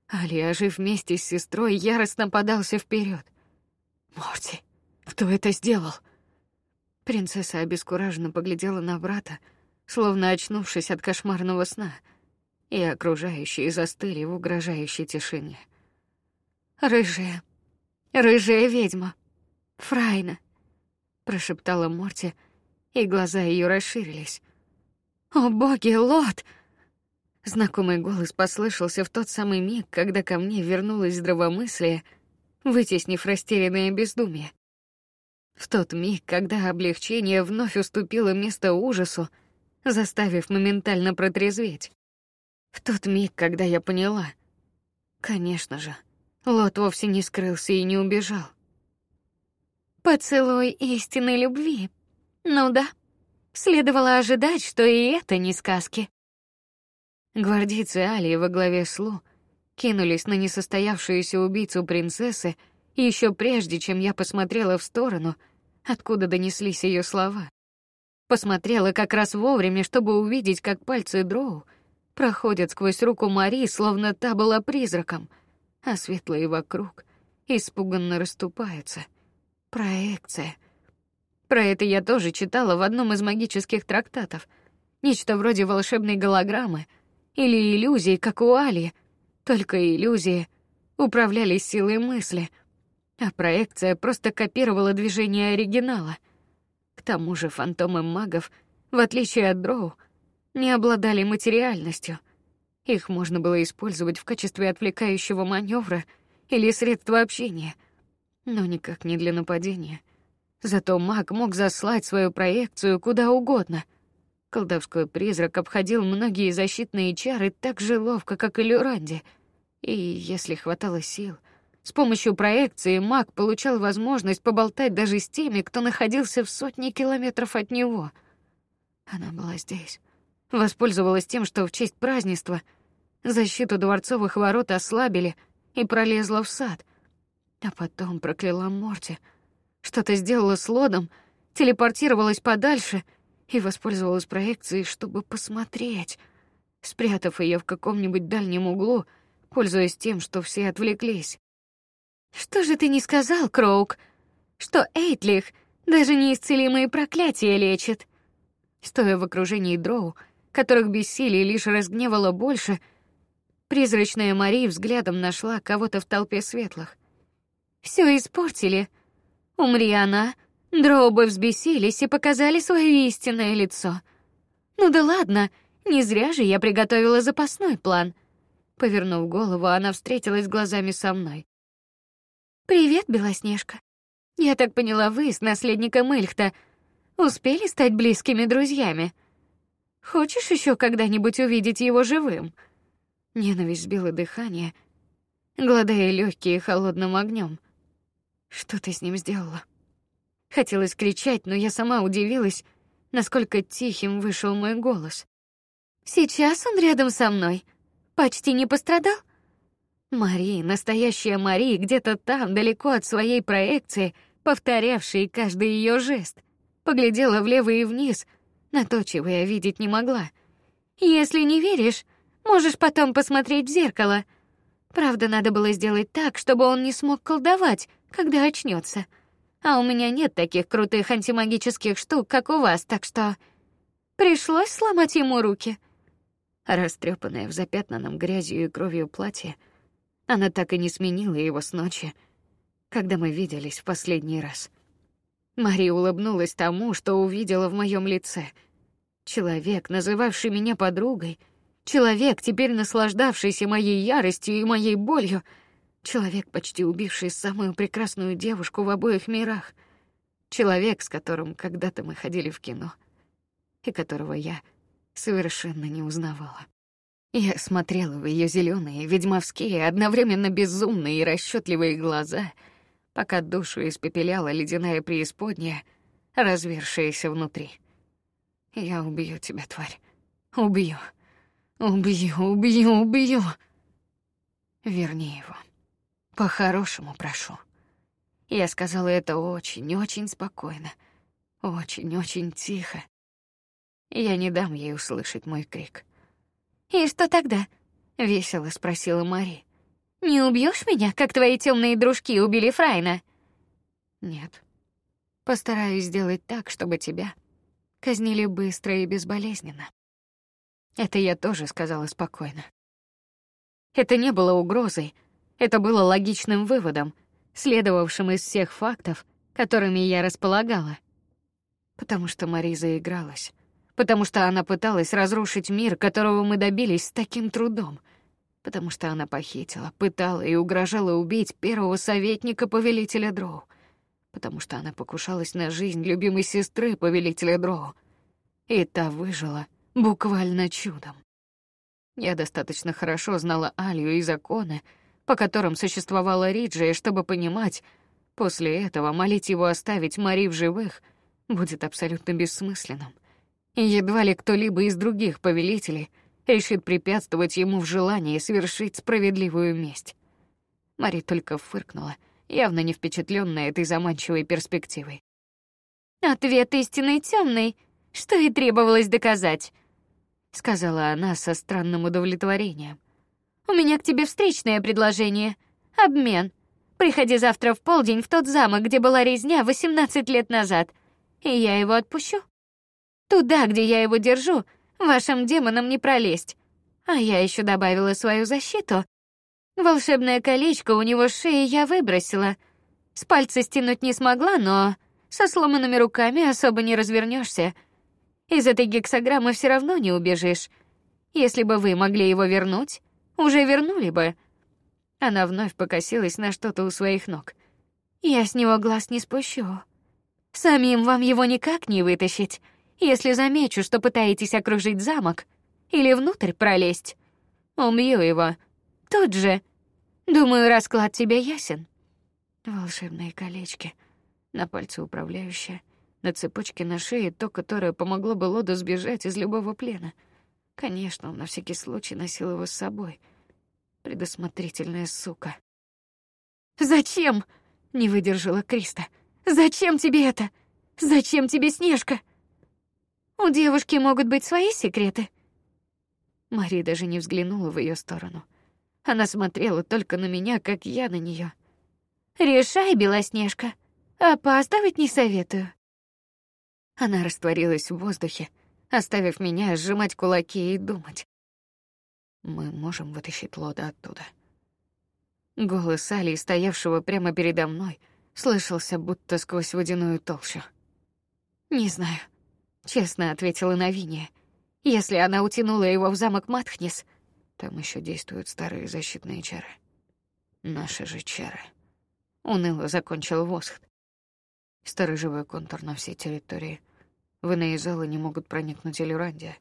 A: Али, ожив вместе с сестрой, яростно подался вперед. Морти, кто это сделал? Принцесса обескураженно поглядела на брата, словно очнувшись от кошмарного сна, и окружающие застыли в угрожающей тишине. Рыжая, рыжая ведьма, Фрайна, прошептала Морти, и глаза ее расширились. О боги, Лот! Знакомый голос послышался в тот самый миг, когда ко мне вернулось здравомыслие, вытеснив растерянное бездумие. В тот миг, когда облегчение вновь уступило место ужасу, заставив моментально протрезветь. В тот миг, когда я поняла, конечно же, Лот вовсе не скрылся и не убежал. Поцелуй истинной любви. Ну да, следовало ожидать, что и это не сказки. Гвардейцы Алии во главе Слу кинулись на несостоявшуюся убийцу принцессы еще прежде, чем я посмотрела в сторону, откуда донеслись ее слова. Посмотрела как раз вовремя, чтобы увидеть, как пальцы Дроу проходят сквозь руку Мари, словно та была призраком, а светлые вокруг испуганно расступаются. Проекция. Про это я тоже читала в одном из магических трактатов. Нечто вроде волшебной голограммы или иллюзии, как у Али, только иллюзии управлялись силой мысли — а проекция просто копировала движения оригинала. К тому же фантомы магов, в отличие от дроу, не обладали материальностью. Их можно было использовать в качестве отвлекающего маневра или средства общения, но никак не для нападения. Зато маг мог заслать свою проекцию куда угодно. Колдовской призрак обходил многие защитные чары так же ловко, как и Люранди, и если хватало сил — с помощью проекции маг получал возможность поболтать даже с теми, кто находился в сотне километров от него. Она была здесь. Воспользовалась тем, что в честь празднества защиту дворцовых ворот ослабили и пролезла в сад. А потом прокляла Морти. Что-то сделала с Лодом, телепортировалась подальше и воспользовалась проекцией, чтобы посмотреть, спрятав ее в каком-нибудь дальнем углу, пользуясь тем, что все отвлеклись. Что же ты не сказал, Кроук, что Эйтлих даже неисцелимые проклятия лечит? Стоя в окружении дроу, которых бессилие лишь разгневало больше, призрачная Мари взглядом нашла кого-то в толпе светлых. Все испортили. Умри она, дроу бы взбесились и показали свое истинное лицо. Ну да ладно, не зря же я приготовила запасной план. Повернув голову, она встретилась глазами со мной. Привет, Белоснежка. Я так поняла, вы с наследником Эльхта успели стать близкими друзьями. Хочешь еще когда-нибудь увидеть его живым? Ненависть сбила дыхание, гладая легкие холодным огнем. Что ты с ним сделала? Хотелось кричать, но я сама удивилась, насколько тихим вышел мой голос. Сейчас он рядом со мной. Почти не пострадал. Мари, настоящая Мари, где-то там, далеко от своей проекции, повторявшей каждый ее жест, поглядела влево и вниз, на то, чего я видеть не могла. Если не веришь, можешь потом посмотреть в зеркало. Правда, надо было сделать так, чтобы он не смог колдовать, когда очнется. А у меня нет таких крутых антимагических штук, как у вас, так что пришлось сломать ему руки. Растрепанная в запятнанном грязью и кровью платье, она так и не сменила его с ночи, когда мы виделись в последний раз. Мария улыбнулась тому, что увидела в моем лице. Человек, называвший меня подругой, человек, теперь наслаждавшийся моей яростью и моей болью, человек, почти убивший самую прекрасную девушку в обоих мирах, человек, с которым когда-то мы ходили в кино и которого я совершенно не узнавала. Я смотрела в ее зеленые, ведьмовские, одновременно безумные и расчетливые глаза, пока душу испепеляла ледяная преисподняя, развершаяся внутри. Я убью тебя, тварь. Убью. Убью, убью, убью. Верни его. По-хорошему прошу. Я сказала это очень-очень спокойно, очень-очень тихо. Я не дам ей услышать мой крик.
B: И что тогда? весело спросила Мари. Не убьешь меня, как твои темные дружки убили Фрайна?
A: Нет. Постараюсь сделать так, чтобы тебя казнили быстро и безболезненно. Это я тоже сказала спокойно. Это не было угрозой, это было логичным выводом, следовавшим из всех фактов, которыми я располагала. Потому что Мари заигралась, потому что она пыталась разрушить мир, которого мы добились с таким трудом, потому что она похитила, пытала и угрожала убить первого советника повелителя Дроу, потому что она покушалась на жизнь любимой сестры повелителя Дроу, и та выжила буквально чудом. Я достаточно хорошо знала Алию и законы, по которым существовала Риджия, чтобы понимать, после этого молить его оставить Мари в живых будет абсолютно бессмысленным. И едва ли кто-либо из других повелителей решит препятствовать ему в желании совершить справедливую месть. Мари только фыркнула, явно не впечатленная этой заманчивой перспективой.
B: Ответ истинный темный, что и требовалось доказать, сказала она со странным удовлетворением. У меня к тебе встречное предложение. Обмен. Приходи завтра в полдень в тот замок, где была резня 18 лет назад, и я его отпущу. Туда, где я его держу, вашим демонам не пролезть. А я еще добавила свою защиту. Волшебное колечко у него с шеи я выбросила. С пальца стянуть не смогла, но со сломанными руками особо не развернешься. Из этой гексограммы все равно не убежишь. Если бы вы могли его вернуть, уже вернули бы. Она вновь покосилась на что-то у своих ног. Я с него глаз не спущу. Самим вам его никак не вытащить, если замечу, что пытаетесь окружить замок или внутрь пролезть. Убью его. Тут же. Думаю, расклад тебе ясен.
A: Волшебные колечки на пальце управляющая, на цепочке на шее то, которое помогло бы Лоду сбежать из любого плена — Конечно, он на всякий случай носил его с собой. Предусмотрительная сука.
B: Зачем? Не выдержала Криста. Зачем тебе это? Зачем тебе Снежка? У девушки могут быть свои секреты.
A: Мари даже не взглянула в ее сторону. Она смотрела только на меня, как я на нее.
B: Решай, Белоснежка. Опаздывать не советую.
A: Она растворилась в воздухе, оставив меня сжимать кулаки и думать. Мы можем вытащить Лода оттуда. Голос Али, стоявшего прямо передо мной, слышался будто сквозь водяную толщу.
B: Не знаю, честно ответила Навиния. Если она утянула его в замок Матхнис,
A: там еще действуют старые защитные чары. Наши же чары. Уныло закончил Восхт. Сторожевой контур на всей территории — в иные залы не могут проникнуть Элюрандия.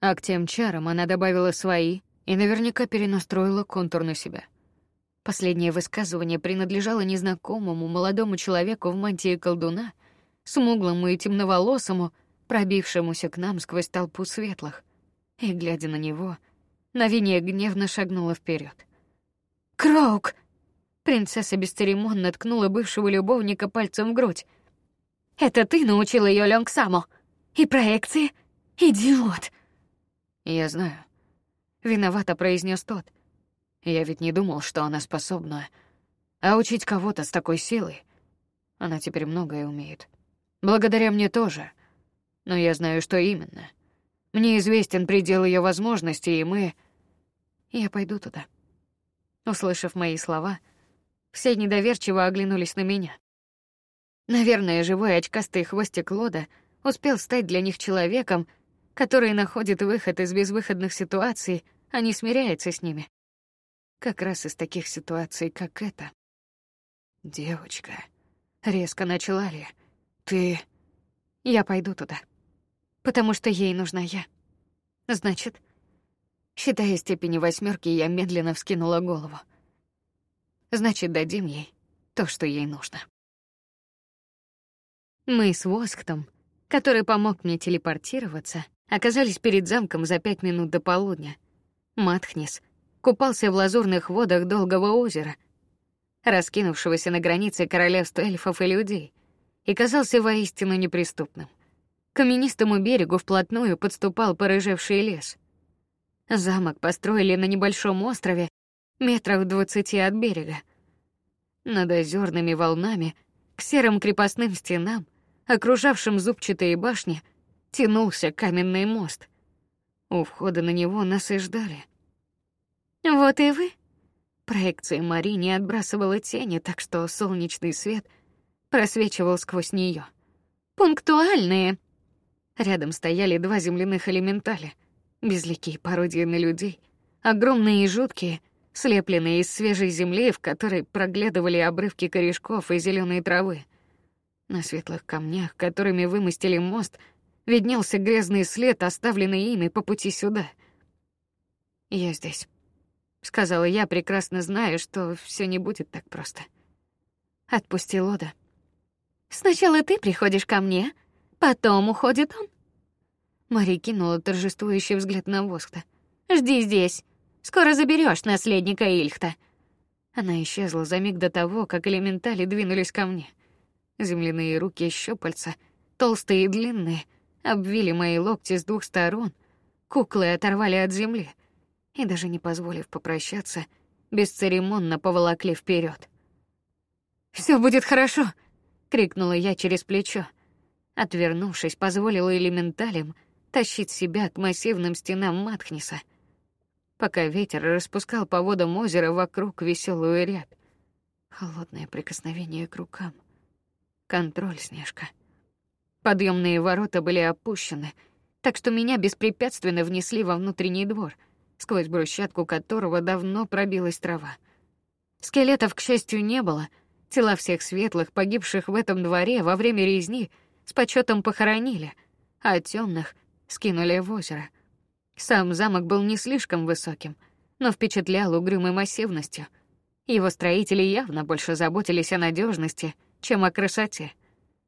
A: А к тем чарам она добавила свои и наверняка перенастроила контур на себя. Последнее высказывание принадлежало незнакомому молодому человеку в мантии колдуна, смуглому и темноволосому, пробившемуся к нам сквозь толпу светлых. И глядя на него, Навиния гневно шагнула вперед.
B: Кроук!
A: Принцесса бесцеремонно ткнула бывшего любовника пальцем в грудь.
B: Это ты научил ее Лёнгсаму. И проекции? Идиот.
A: Я знаю. Виновато произнес тот. Я ведь не думал, что она способна. А учить кого-то с такой силой... Она теперь многое умеет. Благодаря мне тоже. Но я знаю, что именно. Мне известен предел ее возможностей, и мы... Я пойду туда. Услышав мои слова, все недоверчиво оглянулись на меня. Наверное, живой очкастый хвостик Лода успел стать для них человеком, который находит выход из безвыходных ситуаций, а не смиряется с ними. Как раз из таких ситуаций, как эта. Девочка, резко начала ли? Ты Я пойду туда, потому что ей нужна я. Значит, считая степени восьмерки, я медленно вскинула голову. Значит, дадим ей то, что ей нужно. Мы с Восктом, который помог мне телепортироваться, оказались перед замком за пять минут до полудня. Матхнис купался в лазурных водах долгого озера. раскинувшегося на границе королевства эльфов и людей, и казался воистину неприступным. К каменистому берегу вплотную подступал порыжевший лес. Замок построили на небольшом острове, метрах двадцати от берега. Над озерными волнами к серым крепостным стенам, окружавшим зубчатые башни, тянулся каменный мост. У входа на него нас и ждали.
B: Вот и вы.
A: Проекция Мари не отбрасывала тени, так что солнечный свет просвечивал сквозь нее.
B: Пунктуальные.
A: Рядом стояли два земляных элементаля, безликие пародии на людей, огромные и жуткие, слепленные из свежей земли, в которой проглядывали обрывки корешков и зеленой травы. На светлых камнях, которыми вымостили мост, виднелся грязный след, оставленный ими по пути сюда. Я здесь, сказала я, прекрасно зная, что все не будет так просто. Отпусти Лода.
B: Сначала ты приходишь ко мне, потом уходит он.
A: Мари кинула торжествующий взгляд на Воскта.
B: Жди здесь. Скоро заберешь наследника Ильхта.
A: Она исчезла за миг до того, как элементали двинулись ко мне. Земляные руки щупальца, толстые и длинные, обвили мои локти с двух сторон, куклы оторвали от земли и даже не позволив попрощаться, бесцеремонно поволокли вперед. Все будет хорошо, крикнула я через плечо. Отвернувшись, позволила элементалям тащить себя к массивным стенам Матхниса, пока ветер распускал по водам озера вокруг веселую рябь. Холодное прикосновение к рукам. Контроль, Снежка. Подъемные ворота были опущены, так что меня беспрепятственно внесли во внутренний двор, сквозь брусчатку которого давно пробилась трава. Скелетов, к счастью, не было. Тела всех светлых, погибших в этом дворе во время резни, с почетом похоронили, а темных скинули в озеро. Сам замок был не слишком высоким, но впечатлял угрюмой массивностью. Его строители явно больше заботились о надежности, чем о красоте.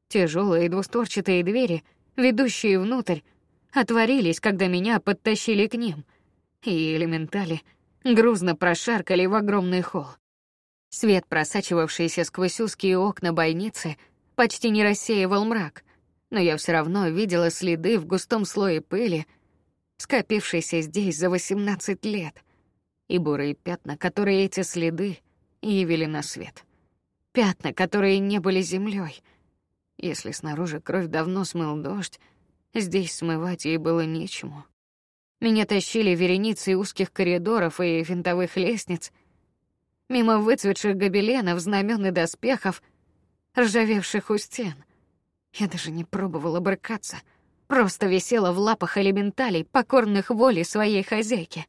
A: Тяжелые двустворчатые двери, ведущие внутрь, отворились, когда меня подтащили к ним, и элементали грузно прошаркали в огромный холл. Свет, просачивавшийся сквозь узкие окна бойницы, почти не рассеивал мрак, но я все равно видела следы в густом слое пыли, скопившейся здесь за восемнадцать лет, и бурые пятна, которые эти следы явили на свет. Пятна, которые не были землей, если снаружи кровь давно смыл дождь, здесь смывать ей было нечему. Меня тащили вереницей узких коридоров и винтовых лестниц, мимо выцветших гобеленов, знамен и доспехов, ржавевших у стен. Я даже не пробовала брыкаться, просто висела в лапах элементалей, покорных воле своей хозяйки,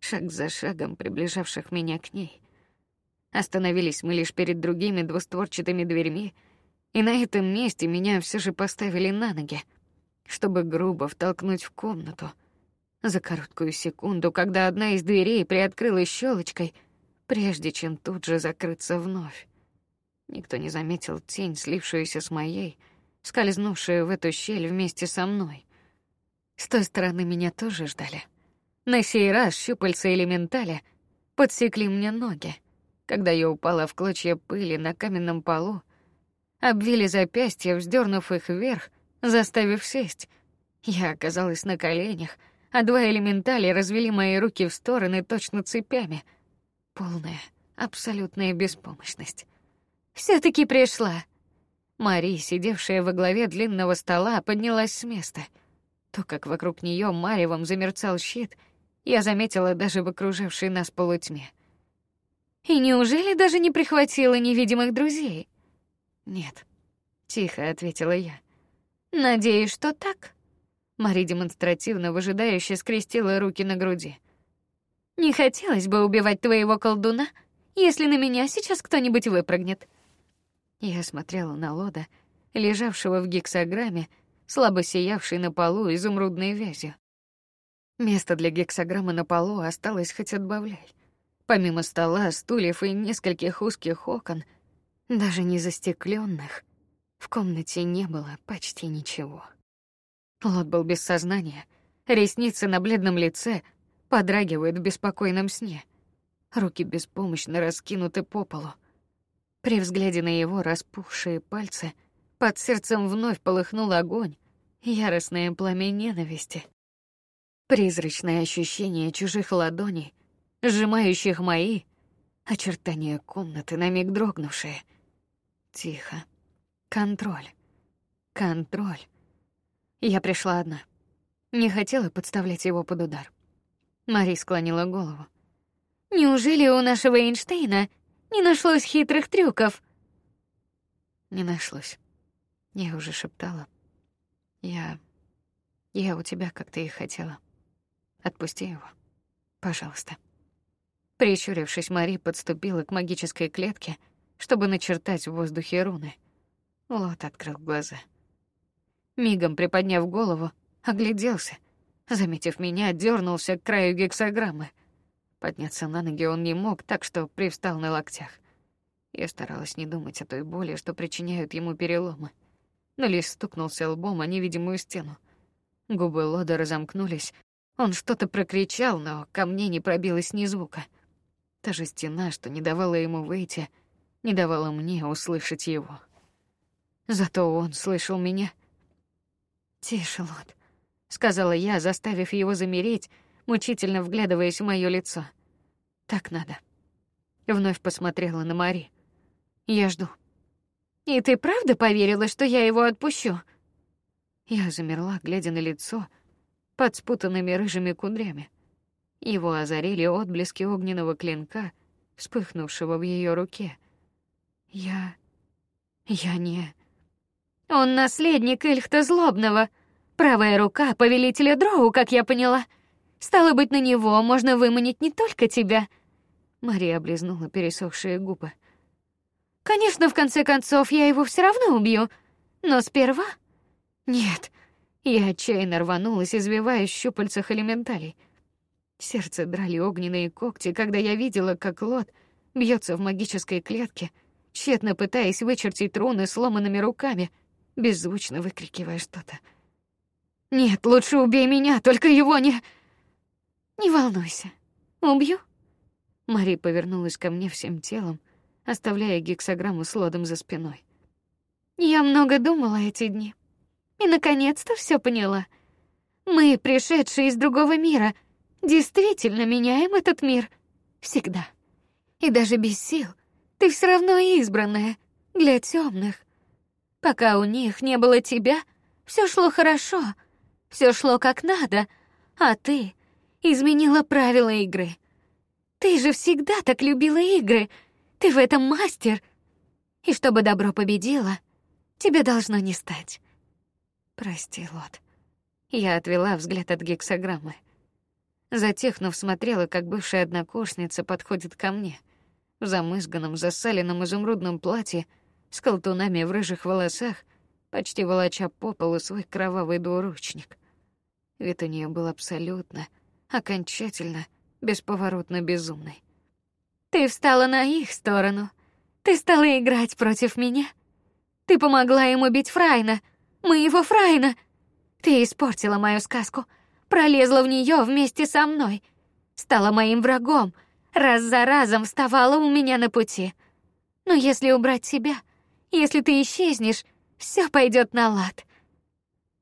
A: шаг за шагом приближавших меня к ней. Остановились мы лишь перед другими двустворчатыми дверьми, и на этом месте меня все же поставили на ноги, чтобы грубо втолкнуть в комнату. За короткую секунду, когда одна из дверей приоткрылась щелочкой, прежде чем тут же закрыться вновь. Никто не заметил тень, слившуюся с моей, скользнувшую в эту щель вместе со мной. С той стороны меня тоже ждали. На сей раз щупальца элементаля подсекли мне ноги, когда я упала в клочья пыли на каменном полу обвили запястья, вздернув их вверх, заставив сесть. Я оказалась на коленях, а два элементали развели мои руки в стороны точно цепями. Полная, абсолютная беспомощность. все таки пришла. Мари, сидевшая во главе длинного стола, поднялась с места. То, как вокруг нее маревом замерцал щит, я заметила даже в окружавшей нас полутьме. И неужели даже не прихватила невидимых друзей? Нет, тихо ответила я. Надеюсь, что так. Мари демонстративно выжидающе скрестила руки на груди. Не хотелось бы убивать твоего колдуна, если на меня сейчас кто-нибудь выпрыгнет. Я смотрела на Лода, лежавшего в гексаграмме, слабо сиявший на полу изумрудной вязью. Место для гексаграммы на полу осталось хоть отбавляй. Помимо стола, стульев и нескольких узких окон, даже не застекленных, в комнате не было почти ничего. Лот был без сознания, ресницы на бледном лице подрагивают в беспокойном сне, руки беспомощно раскинуты по полу, При взгляде на его распухшие пальцы под сердцем вновь полыхнул огонь, яростное пламя ненависти. Призрачное ощущение чужих ладоней, сжимающих мои, очертания комнаты на миг дрогнувшие. Тихо. Контроль. Контроль. Я пришла одна. Не хотела подставлять его под удар. Мари склонила голову.
B: Неужели у нашего Эйнштейна не нашлось хитрых трюков?
A: Не нашлось. Я уже шептала. Я я у тебя, как ты и хотела. Отпусти его, пожалуйста. Прищурившись, Мари подступила к магической клетке, чтобы начертать в воздухе руны. Лот открыл глаза. Мигом приподняв голову, огляделся, заметив меня, дернулся к краю гексаграммы. Подняться на ноги он не мог, так что привстал на локтях. Я старалась не думать о той боли, что причиняют ему переломы, но лишь стукнулся лбом о невидимую стену. Губы Лода разомкнулись. Он что-то прокричал, но ко мне не пробилось ни звука. Та же стена, что не давала ему выйти, не давала мне услышать его. Зато он слышал меня. Тише, Лот, сказала я, заставив его замереть, мучительно вглядываясь в моё лицо. Так надо. Вновь посмотрела на Мари. Я жду.
B: И ты правда поверила, что я его отпущу?
A: Я замерла, глядя на лицо под спутанными рыжими кудрями. Его озарили отблески огненного клинка, вспыхнувшего в ее руке. Я я не
B: Он наследник Эльхта Злобного, правая рука повелителя Дроу, как я поняла. Стало быть, на него можно выманить не только тебя.
A: Мария облизнула пересохшие губы.
B: Конечно, в конце концов я его все равно убью, но сперва
A: нет. Я отчаянно рванулась, извиваясь в щупальцах элементалей. Сердце драли огненные когти, когда я видела, как Лот бьется в магической клетке, тщетно пытаясь вычертить руны сломанными руками, беззвучно выкрикивая что-то. Нет, лучше убей меня, только его не Не волнуйся. Убью. Мари повернулась ко мне всем телом, оставляя гексаграмму с лодом за спиной.
B: Я много думала эти дни и наконец-то все поняла. Мы, пришедшие из другого мира, действительно меняем этот мир всегда. И даже без сил ты все равно избранная для темных. Пока у них не было тебя, все шло хорошо, все шло как надо, а ты изменила правила игры. Ты же всегда так любила игры, ты в этом мастер. И чтобы добро победило, тебе должно не стать.
A: Прости, Лот. Я отвела взгляд от гексаграммы. Затихнув, смотрела, как бывшая однокурсница подходит ко мне в замызганном, засаленном изумрудном платье с колтунами в рыжих волосах, почти волоча по полу свой кровавый двуручник. Вид у нее был абсолютно, окончательно, бесповоротно безумный.
B: Ты встала на их сторону. Ты стала играть против меня. Ты помогла ему убить Фрайна — моего Фрайна. Ты испортила мою сказку, пролезла в нее вместе со мной, стала моим врагом, раз за разом вставала у меня на пути. Но если убрать тебя, если ты исчезнешь, все пойдет на лад.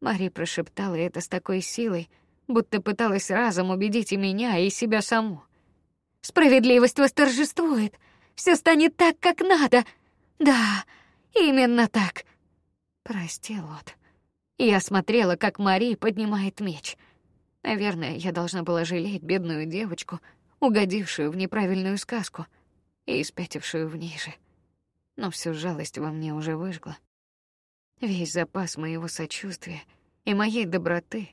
A: Мари прошептала это с такой силой, будто пыталась разом убедить и меня, и себя саму.
B: Справедливость восторжествует. Все станет так, как надо. Да, именно так.
A: Прости, Лот. Я смотрела, как Мари поднимает меч. Наверное, я должна была жалеть бедную девочку, угодившую в неправильную сказку и испятившую в ней же. Но всю жалость во мне уже выжгла. Весь запас моего сочувствия и моей доброты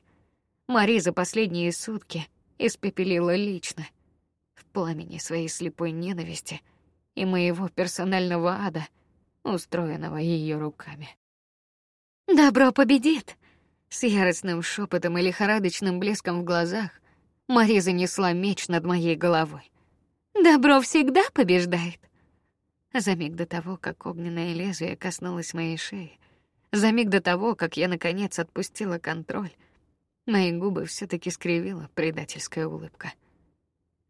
A: Мари за последние сутки испепелила лично в пламени своей слепой ненависти и моего персонального ада, устроенного ее руками.
B: Добро победит. С яростным шепотом и лихорадочным блеском в глазах Мари занесла меч над моей головой. Добро всегда побеждает.
A: За миг до того, как огненное лезвие коснулось моей шеи, за миг до того, как я наконец отпустила контроль, мои губы все таки скривила предательская улыбка.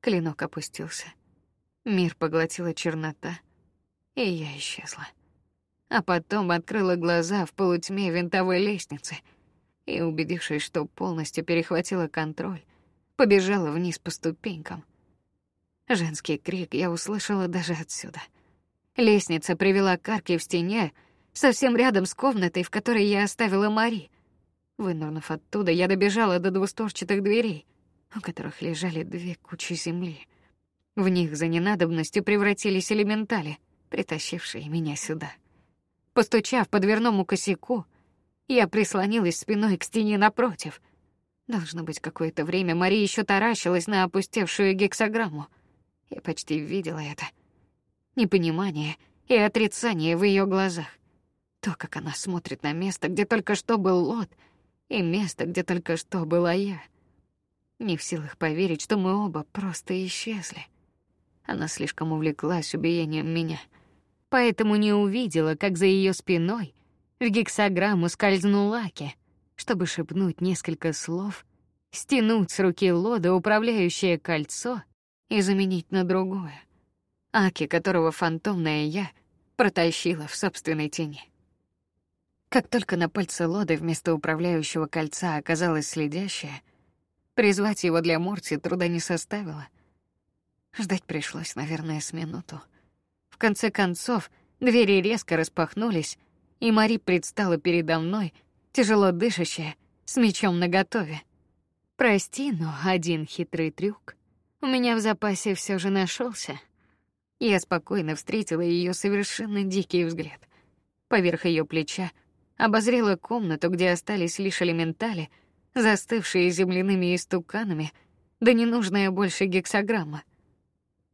A: Клинок опустился. Мир поглотила чернота. и я исчезла. А потом открыла глаза в полутьме винтовой лестницы и, убедившись, что полностью перехватила контроль, побежала вниз по ступенькам. Женский крик я услышала даже отсюда. Лестница привела к арке в стене, совсем рядом с комнатой, в которой я оставила Мари. Вынырнув оттуда, я добежала до двустворчатых дверей, у которых лежали две кучи земли. В них за ненадобностью превратились элементали, притащившие меня сюда. Постучав по дверному косяку, я прислонилась спиной к стене напротив. Должно быть, какое-то время Мари еще таращилась на опустевшую гексограмму. Я почти видела это. Непонимание и отрицание в ее глазах. То, как она смотрит на место, где только что был Лот, и место, где только что была я. Не в силах поверить, что мы оба просто исчезли. Она слишком увлеклась убиением меня, поэтому не увидела, как за ее спиной в гексограмму скользнул Лаки, чтобы шепнуть несколько слов, стянуть с руки Лода управляющее кольцо и заменить на другое. Аки, которого фантомная я протащила в собственной тени. Как только на пальце Лоды вместо управляющего кольца оказалось следящее, призвать его для Морти труда не составило. Ждать пришлось, наверное, с минуту. В конце концов, двери резко распахнулись, и Мари предстала передо мной, тяжело дышащая, с мечом наготове. Прости, но один хитрый трюк у меня в запасе все же нашелся. Я спокойно встретила ее совершенно дикий взгляд. Поверх ее плеча обозрела комнату, где остались лишь элементали, застывшие земляными истуканами, да ненужная больше гексограмма.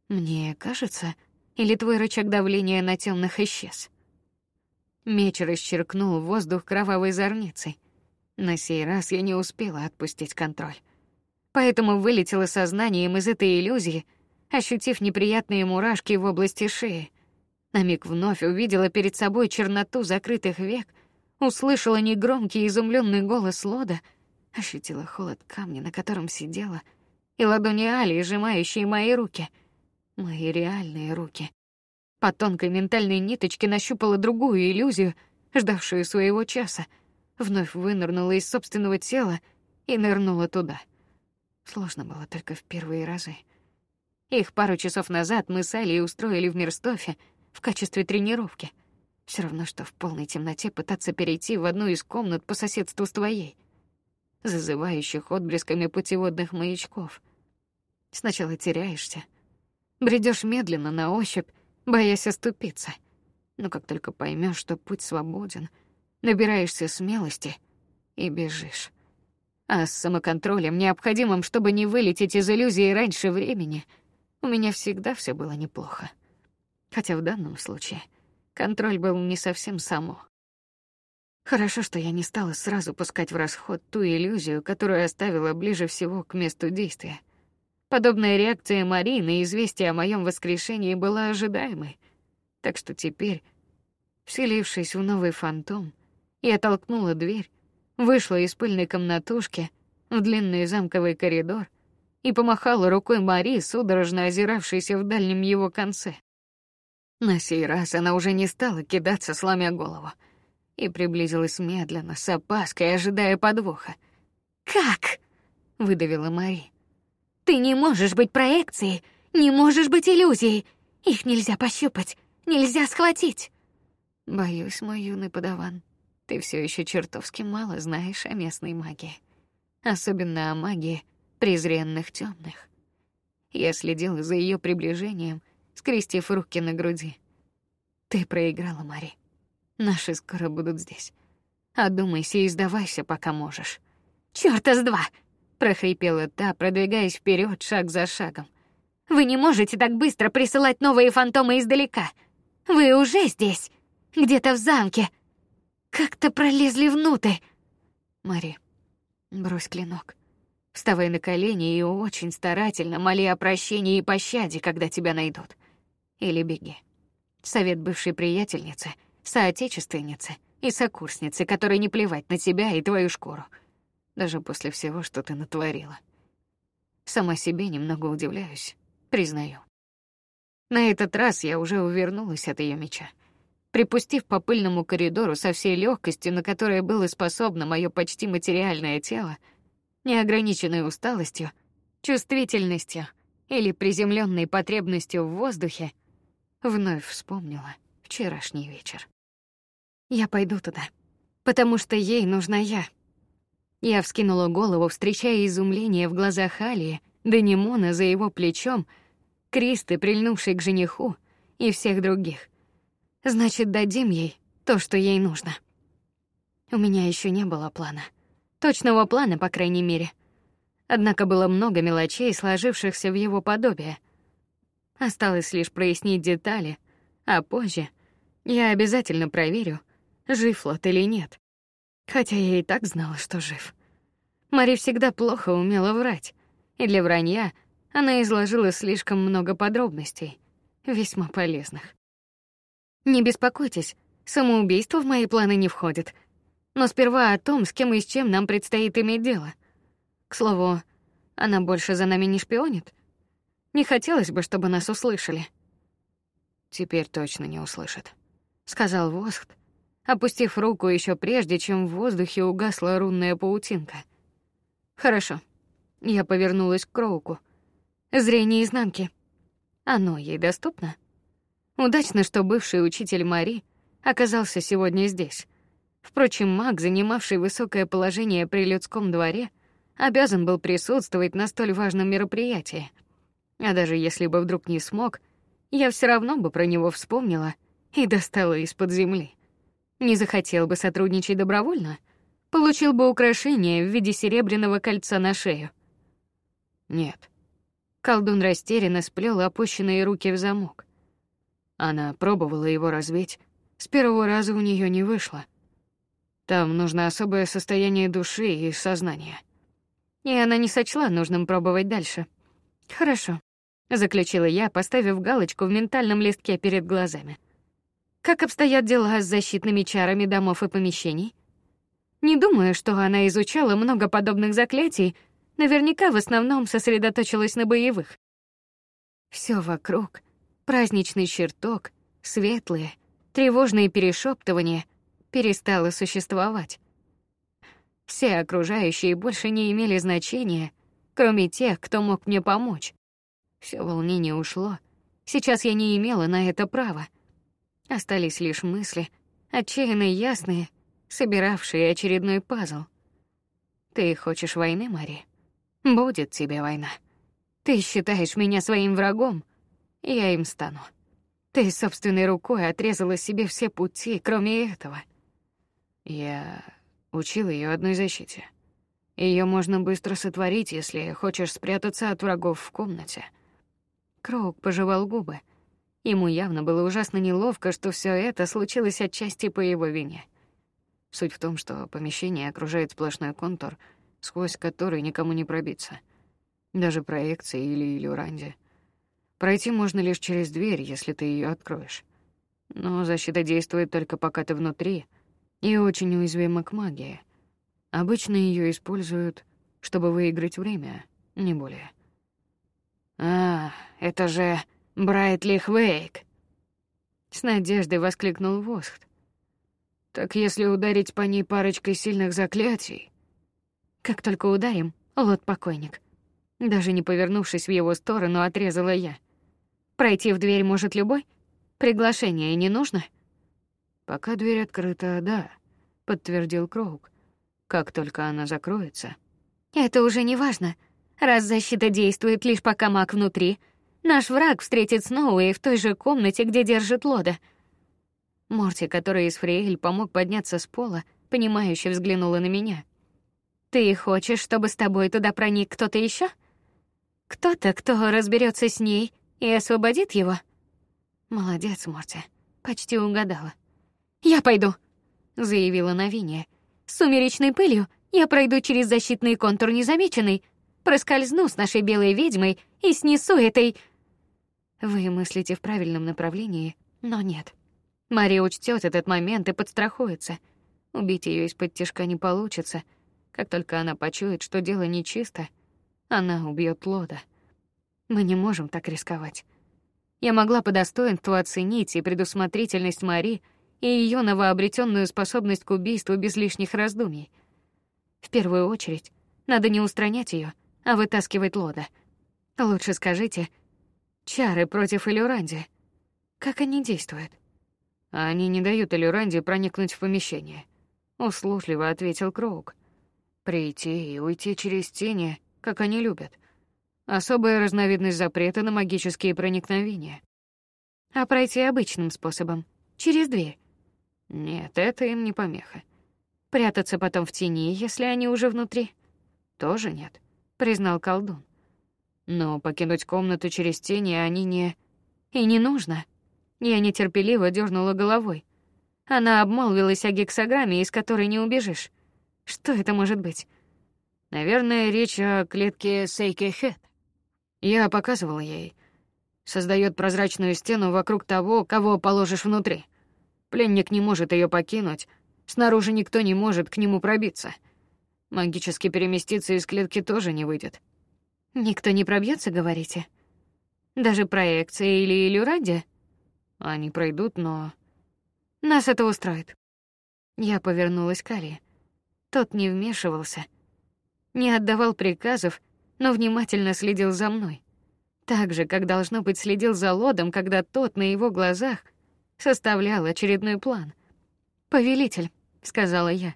A: Мне кажется, или твой рычаг давления на темных исчез? Меч расчеркнул воздух кровавой зорницей. На сей раз я не успела отпустить контроль. Поэтому вылетела сознанием из этой иллюзии, ощутив неприятные мурашки в области шеи. На миг вновь увидела перед собой черноту закрытых век — услышала негромкий изумленный голос Лода, ощутила холод камня, на котором сидела, и ладони Али, сжимающие мои руки, мои реальные руки. По тонкой ментальной ниточке нащупала другую иллюзию, ждавшую своего часа, вновь вынырнула из собственного тела и нырнула туда. Сложно было только в первые разы. Их пару часов назад мы с Али устроили в Мирстофе в качестве тренировки — все равно, что в полной темноте пытаться перейти в одну из комнат по соседству с твоей, зазывающих отблесками путеводных маячков. Сначала теряешься, бредешь медленно на ощупь, боясь оступиться. Но как только поймешь, что путь свободен, набираешься смелости и бежишь. А с самоконтролем, необходимым, чтобы не вылететь из иллюзии раньше времени, у меня всегда все было неплохо. Хотя в данном случае — Контроль был не совсем само. Хорошо, что я не стала сразу пускать в расход ту иллюзию, которую оставила ближе всего к месту действия. Подобная реакция Марии на известие о моем воскрешении была ожидаемой. Так что теперь, вселившись в новый фантом, я толкнула дверь, вышла из пыльной комнатушки в длинный замковый коридор и помахала рукой Марии, судорожно озиравшейся в дальнем его конце. На сей раз она уже не стала кидаться, сломя голову, и приблизилась медленно, с опаской, ожидая подвоха.
B: «Как?» — выдавила Мари. «Ты не можешь быть проекцией, не можешь быть иллюзией. Их нельзя пощупать, нельзя схватить».
A: «Боюсь, мой юный подаван, ты все еще чертовски мало знаешь о местной магии, особенно о магии презренных темных. Я следила за ее приближением — скрестив руки на груди. Ты проиграла, Мари. Наши скоро будут здесь. Одумайся и сдавайся, пока можешь.
B: Чёрта с два,
A: прохрипела та, продвигаясь вперед шаг за шагом.
B: Вы не можете так быстро присылать новые фантомы издалека. Вы уже здесь, где-то в замке. Как-то пролезли внутрь.
A: Мари, брось клинок. Вставай на колени и очень старательно моли о прощении и пощаде, когда тебя найдут или беги. Совет бывшей приятельницы, соотечественницы и сокурсницы, которой не плевать на тебя и твою шкуру, даже после всего, что ты натворила. Сама себе немного удивляюсь, признаю. На этот раз я уже увернулась от ее меча. Припустив по пыльному коридору со всей легкостью, на которую было способно мое почти материальное тело, неограниченной усталостью, чувствительностью или приземленной потребностью в воздухе, вновь вспомнила вчерашний вечер. Я пойду туда, потому что ей нужна я. Я вскинула голову, встречая изумление в глазах Алии, Данимона за его плечом, Кристы, прильнувшей к жениху, и всех других. Значит, дадим ей то, что ей нужно. У меня еще не было плана. Точного плана, по крайней мере. Однако было много мелочей, сложившихся в его подобие. Осталось лишь прояснить детали, а позже я обязательно проверю, жив Лот или нет. Хотя я и так знала, что жив. Мари всегда плохо умела врать, и для вранья она изложила слишком много подробностей, весьма полезных. Не беспокойтесь, самоубийство в мои планы не входит. Но сперва о том, с кем и с чем нам предстоит иметь дело. К слову, она больше за нами не шпионит. Не хотелось бы, чтобы нас услышали. Теперь точно не услышат, сказал Восхт, опустив руку еще прежде, чем в воздухе угасла рунная паутинка. Хорошо. Я повернулась к Кроуку. Зрение изнанки. Оно ей доступно? Удачно, что бывший учитель Мари оказался сегодня здесь. Впрочем, маг, занимавший высокое положение при людском дворе, обязан был присутствовать на столь важном мероприятии. А даже если бы вдруг не смог, я все равно бы про него вспомнила и достала из-под земли. Не захотел бы сотрудничать добровольно, получил бы украшение в виде серебряного кольца на шею. Нет. Колдун растерянно сплел опущенные руки в замок. Она пробовала его развить, с первого раза у нее не вышло. Там нужно особое состояние души и сознания. И она не сочла нужным пробовать дальше. Хорошо, заключила я, поставив галочку в ментальном листке перед глазами. Как обстоят дела с защитными чарами домов и помещений? Не думаю, что она изучала много подобных заклятий, наверняка в основном сосредоточилась на боевых. Все вокруг праздничный чертог, светлые, тревожные перешептывания перестало существовать. Все окружающие больше не имели значения, кроме тех, кто мог мне помочь. Все волнение ушло. Сейчас я не имела на это права. Остались лишь мысли, отчаянно ясные, собиравшие очередной пазл. Ты хочешь войны, Мари? Будет тебе война. Ты считаешь меня своим врагом, я им стану. Ты собственной рукой отрезала себе все пути, кроме этого. Я учил ее одной защите. Ее можно быстро сотворить, если хочешь спрятаться от врагов в комнате. Кроук пожевал губы. Ему явно было ужасно неловко, что все это случилось отчасти по его вине. Суть в том, что помещение окружает сплошной контур, сквозь который никому не пробиться. Даже проекции или иллюранде. Пройти можно лишь через дверь, если ты ее откроешь. Но защита действует только пока ты внутри и очень уязвима к магии. Обычно ее используют, чтобы выиграть время, не более. А, это же Брайтли Хвейк. С надеждой воскликнул Восхт. Так если ударить по ней парочкой сильных заклятий, как только ударим, лот покойник. Даже не повернувшись в его сторону, отрезала я. Пройти в дверь может любой. Приглашение не нужно. Пока дверь открыта, да, подтвердил Кроук. Как только она закроется. Это уже не важно. Раз защита действует лишь пока маг внутри, наш враг встретит Сноуэй в той же комнате, где держит Лода. Морти, который из Фриэль помог подняться с пола, понимающе взглянула на меня. Ты хочешь, чтобы с тобой туда проник кто-то еще? Кто-то, кто разберется с ней и освободит его? Молодец, Морти. Почти угадала. Я пойду, заявила Навиния. С сумеречной пылью я пройду через защитный контур незамеченный, проскользну с нашей белой ведьмой и снесу этой Вы мыслите в правильном направлении, но нет. Мария учтет этот момент и подстрахуется. Убить ее из-под тишка не получится. Как только она почует, что дело нечисто, она убьет Лода. Мы не можем так рисковать. Я могла по достоинству оценить и предусмотрительность Мари, и ее новообретенную способность к убийству без лишних раздумий. В первую очередь, надо не устранять ее, а вытаскивать Лода. Лучше скажите, чары против Элюранди. Как они действуют? Они не дают Элюранди проникнуть в помещение, услужливо ответил Кроук. Прийти и уйти через тени, как они любят. Особая разновидность запрета на магические проникновения. А пройти обычным способом, через дверь. Нет, это им не помеха. Прятаться потом в тени, если они уже внутри, тоже нет, признал колдун. Но покинуть комнату через тени они не и не нужно. Я нетерпеливо дернула головой. Она обмолвилась о гексограмме, из которой не убежишь. Что это может быть? Наверное, речь о клетке Сейки Хэт. Я показывала ей. Создает прозрачную стену вокруг того, кого положишь внутри. Пленник не может ее покинуть, снаружи никто не может к нему пробиться. Магически переместиться из клетки тоже не выйдет. Никто не пробьется, говорите? Даже проекция или иллюради? Они пройдут, но нас это устроит. Я повернулась к Али. Тот не вмешивался, не отдавал приказов, но внимательно следил за мной. Так же, как должно быть, следил за Лодом, когда тот на его глазах составлял очередной план. Повелитель, сказала я.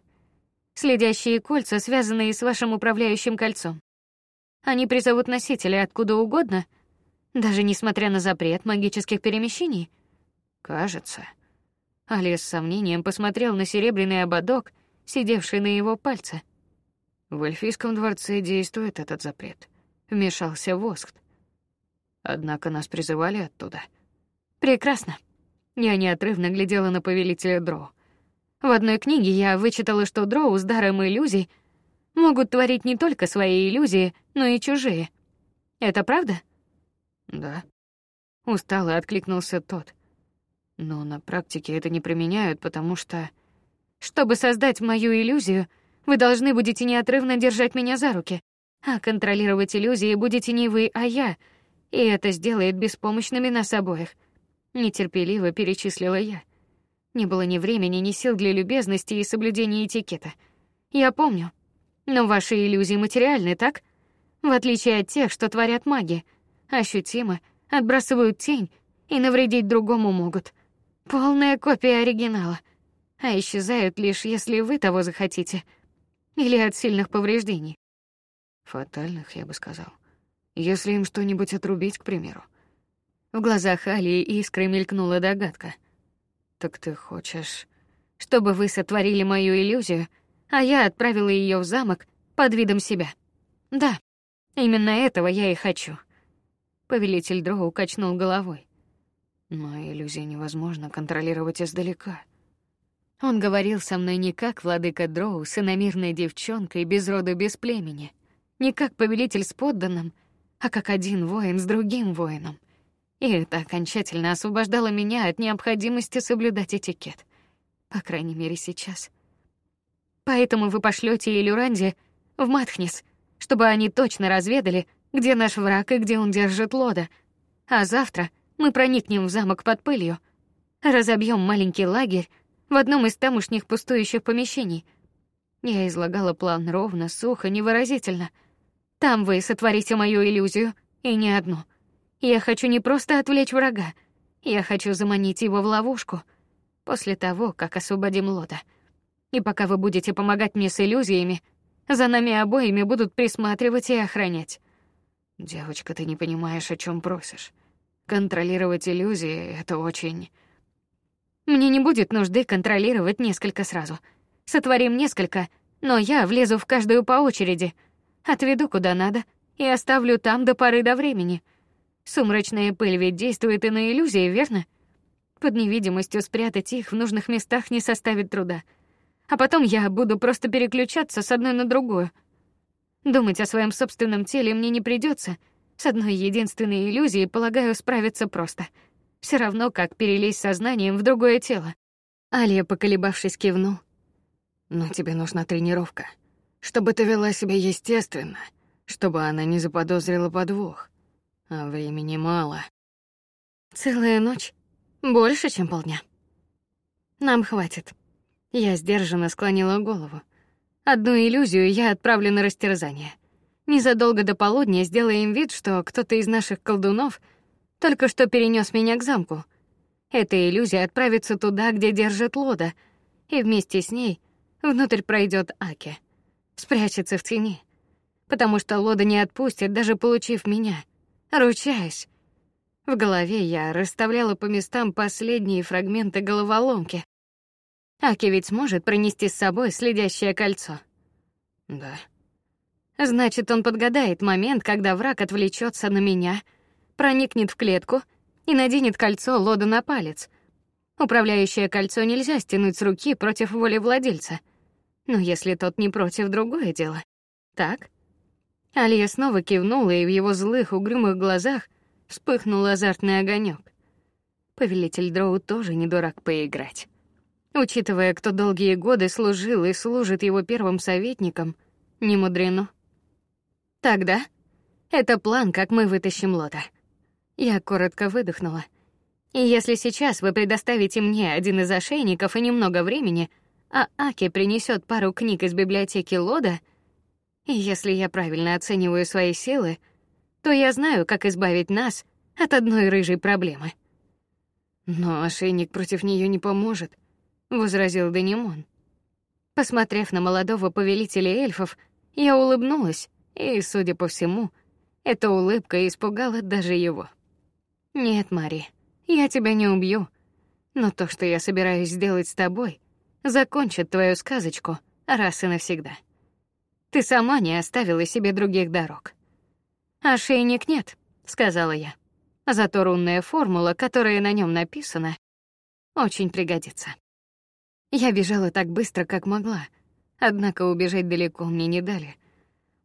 A: Следящие кольца, связанные с вашим управляющим кольцом. Они призовут носителя откуда угодно, даже несмотря на запрет магических перемещений. Кажется. Алис с сомнением посмотрел на серебряный ободок, сидевший на его пальце. В эльфийском дворце действует этот запрет. Вмешался Воскт. Однако нас призывали оттуда. Прекрасно. Я неотрывно глядела на повелителя Дроу. В одной книге я вычитала, что дроу с даром иллюзий могут творить не только свои иллюзии, но и чужие. Это правда? Да. Устало откликнулся тот. Но на практике это не применяют, потому что чтобы создать мою иллюзию, вы должны будете неотрывно держать меня за руки, а контролировать иллюзии будете не вы, а я, и это сделает беспомощными нас обоих. Нетерпеливо перечислила я. Не было ни времени, ни сил для любезности и соблюдения этикета. Я помню. Но ваши иллюзии материальны, так? В отличие от тех, что творят маги, ощутимо отбрасывают тень и навредить другому могут. Полная копия оригинала. А исчезают лишь, если вы того захотите. Или от сильных повреждений. Фатальных, я бы сказал. Если им что-нибудь отрубить, к примеру. В глазах Али искрой мелькнула догадка — так ты хочешь, чтобы вы сотворили мою иллюзию, а я отправила ее в замок под видом себя? Да. Именно этого я и хочу. Повелитель Дроу качнул головой. Но иллюзии невозможно контролировать издалека. Он говорил со мной не как владыка Дроу с иномирной девчонкой без рода без племени, не как повелитель с подданным, а как один воин с другим воином — и это окончательно освобождало меня от необходимости соблюдать этикет. По крайней мере, сейчас. Поэтому вы пошлёте Илюранди в Матхнис, чтобы они точно разведали, где наш враг и где он держит Лода. А завтра мы проникнем в замок под пылью, разобьем маленький лагерь в одном из тамошних пустующих помещений. Я излагала план ровно, сухо, невыразительно. Там вы сотворите мою иллюзию, и не одну — я хочу не просто отвлечь врага, я хочу заманить его в ловушку после того, как освободим Лота. И пока вы будете помогать мне с иллюзиями, за нами обоими будут присматривать и охранять. Девочка, ты не понимаешь, о чем просишь. Контролировать иллюзии это очень Мне не будет нужды контролировать несколько сразу. Сотворим несколько, но я влезу в каждую по очереди, отведу куда надо и оставлю там до поры до времени. Сумрачная пыль ведь действует и на иллюзии, верно? Под невидимостью спрятать их в нужных местах не составит труда. А потом я буду просто переключаться с одной на другую. Думать о своем собственном теле мне не придется. С одной единственной иллюзией, полагаю, справиться просто. Все равно, как перелезть сознанием в другое тело. Алия, поколебавшись, кивнул. Но тебе нужна тренировка, чтобы ты вела себя естественно, чтобы она не заподозрила подвох а времени мало. Целая ночь, больше, чем полдня. Нам хватит. Я сдержанно склонила голову. Одну иллюзию я отправлю на растерзание. Незадолго до полудня сделаем вид, что кто-то из наших колдунов только что перенес меня к замку. Эта иллюзия отправится туда, где держит Лода, и вместе с ней внутрь пройдет Аки. Спрячется в тени, потому что Лода не отпустит, даже получив меня. Ручаюсь. В голове я расставляла по местам последние фрагменты головоломки. Аки ведь сможет пронести с собой следящее кольцо.
C: Да.
A: Значит, он подгадает момент, когда враг отвлечется на меня, проникнет в клетку и наденет кольцо Лода на палец. Управляющее кольцо нельзя стянуть с руки против воли владельца. Но если тот не против, другое дело. Так? Алия снова кивнула, и в его злых, угрюмых глазах вспыхнул азартный огонек. Повелитель Дроу тоже не дурак поиграть. Учитывая, кто долгие годы служил и служит его первым советником, не мудрено. Тогда это план, как мы вытащим Лота. Я коротко выдохнула. И если сейчас вы предоставите мне один из ошейников и немного времени, а Аки принесет пару книг из библиотеки Лода, и если я правильно оцениваю свои силы, то я знаю, как избавить нас от одной рыжей проблемы.
C: Но ошейник против нее не поможет, возразил Данимон.
A: Посмотрев на молодого повелителя эльфов, я улыбнулась, и, судя по всему, эта улыбка испугала даже его. Нет, Мари, я тебя не убью, но то, что я собираюсь сделать с тобой, закончит твою сказочку раз и навсегда. Ты сама не оставила себе других дорог. Ошейник нет, сказала я. Зато рунная формула, которая на нем написана, очень пригодится. Я бежала так быстро, как могла, однако убежать далеко мне не дали.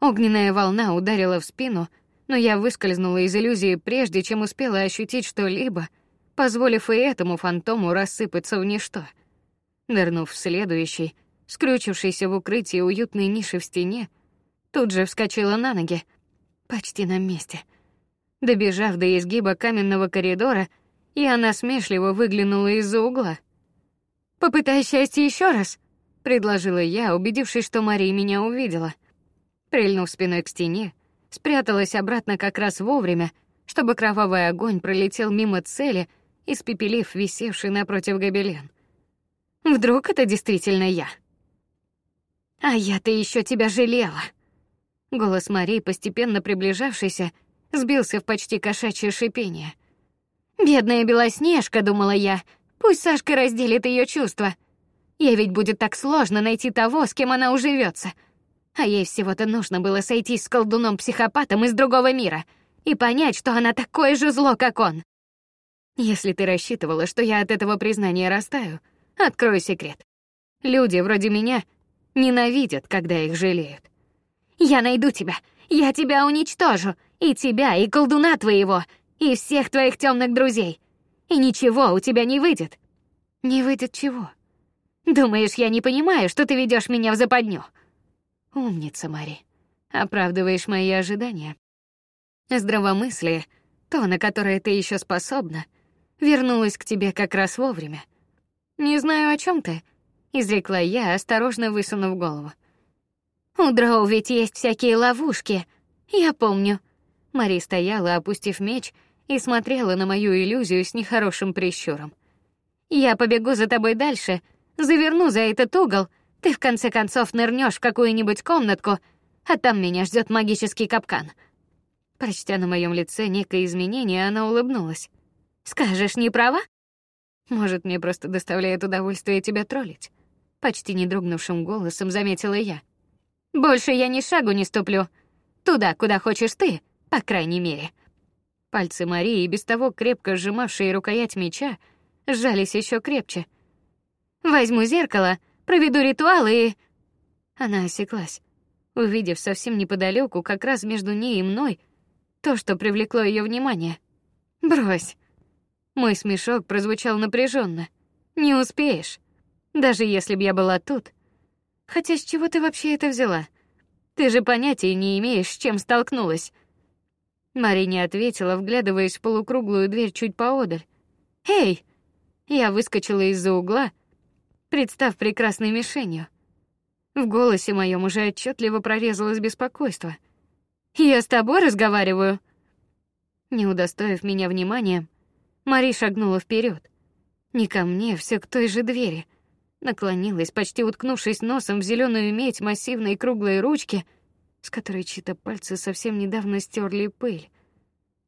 A: Огненная волна ударила в спину, но я выскользнула из иллюзии прежде, чем успела ощутить что-либо, позволив и этому фантому рассыпаться в ничто. Нырнув в следующий, скрючившийся в укрытии уютной ниши в стене, тут же вскочила на ноги, почти на месте. Добежав до изгиба каменного коридора, я насмешливо выглянула из-за угла. Попытай счастье еще раз, предложила я, убедившись, что Мария меня увидела. Прильнув спиной к стене, спряталась обратно как раз вовремя, чтобы кровавый огонь пролетел мимо цели, испепелив висевший напротив гобелен. Вдруг это действительно я? А я-то еще тебя жалела. Голос Марии, постепенно приближавшийся, сбился в почти кошачье шипение. Бедная Белоснежка, думала я. Пусть Сашка разделит ее чувства. Ей ведь будет так сложно найти того, с кем она уживется. А ей всего-то нужно было сойтись с колдуном-психопатом из другого мира и понять, что она такое же зло, как он. Если ты рассчитывала, что я от этого признания растаю, открою секрет. Люди вроде меня ненавидят, когда их жалеют. Я найду тебя. Я тебя уничтожу, и тебя, и колдуна твоего, и всех твоих темных друзей. И ничего у тебя не выйдет. Не выйдет чего? Думаешь, я не понимаю, что ты ведешь меня в западню? Умница, Мари. Оправдываешь мои ожидания. Здравомыслие, то, на которое ты еще способна, вернулось к тебе как раз вовремя. Не знаю, о чем ты, изрекла я, осторожно высунув голову. У дроу ведь есть всякие ловушки. Я помню. Мари стояла, опустив меч, и смотрела на мою иллюзию с нехорошим прищуром. Я побегу за тобой дальше, заверну за этот угол, ты в конце концов нырнешь в какую-нибудь комнатку, а там меня ждет магический капкан. Прочтя на моем лице некое изменение, она улыбнулась. Скажешь, не права? Может, мне просто доставляет удовольствие тебя троллить? Почти не дрогнувшим голосом заметила я. Больше я ни шагу не ступлю. Туда, куда хочешь ты, по крайней мере. Пальцы Марии, без того крепко сжимавшие рукоять меча, сжались еще крепче. Возьму зеркало, проведу ритуал и Она осеклась, увидев совсем неподалеку, как раз между ней и мной, то, что привлекло ее внимание. Брось. Мой смешок прозвучал напряженно. Не успеешь. Даже если б я была тут, Хотя с чего ты вообще это взяла? Ты же понятия не имеешь, с чем столкнулась. Мари не ответила, вглядываясь в полукруглую дверь чуть поодаль. "Эй!" Я выскочила из-за угла, представ прекрасной мишенью. В голосе моем уже отчетливо прорезалось беспокойство. "Я с тобой разговариваю". Не удостоив меня внимания, Мари шагнула вперед. Не ко мне, все к той же двери. Наклонилась, почти уткнувшись носом в зеленую медь массивной круглой ручки, с которой чьи-то пальцы совсем недавно стерли пыль,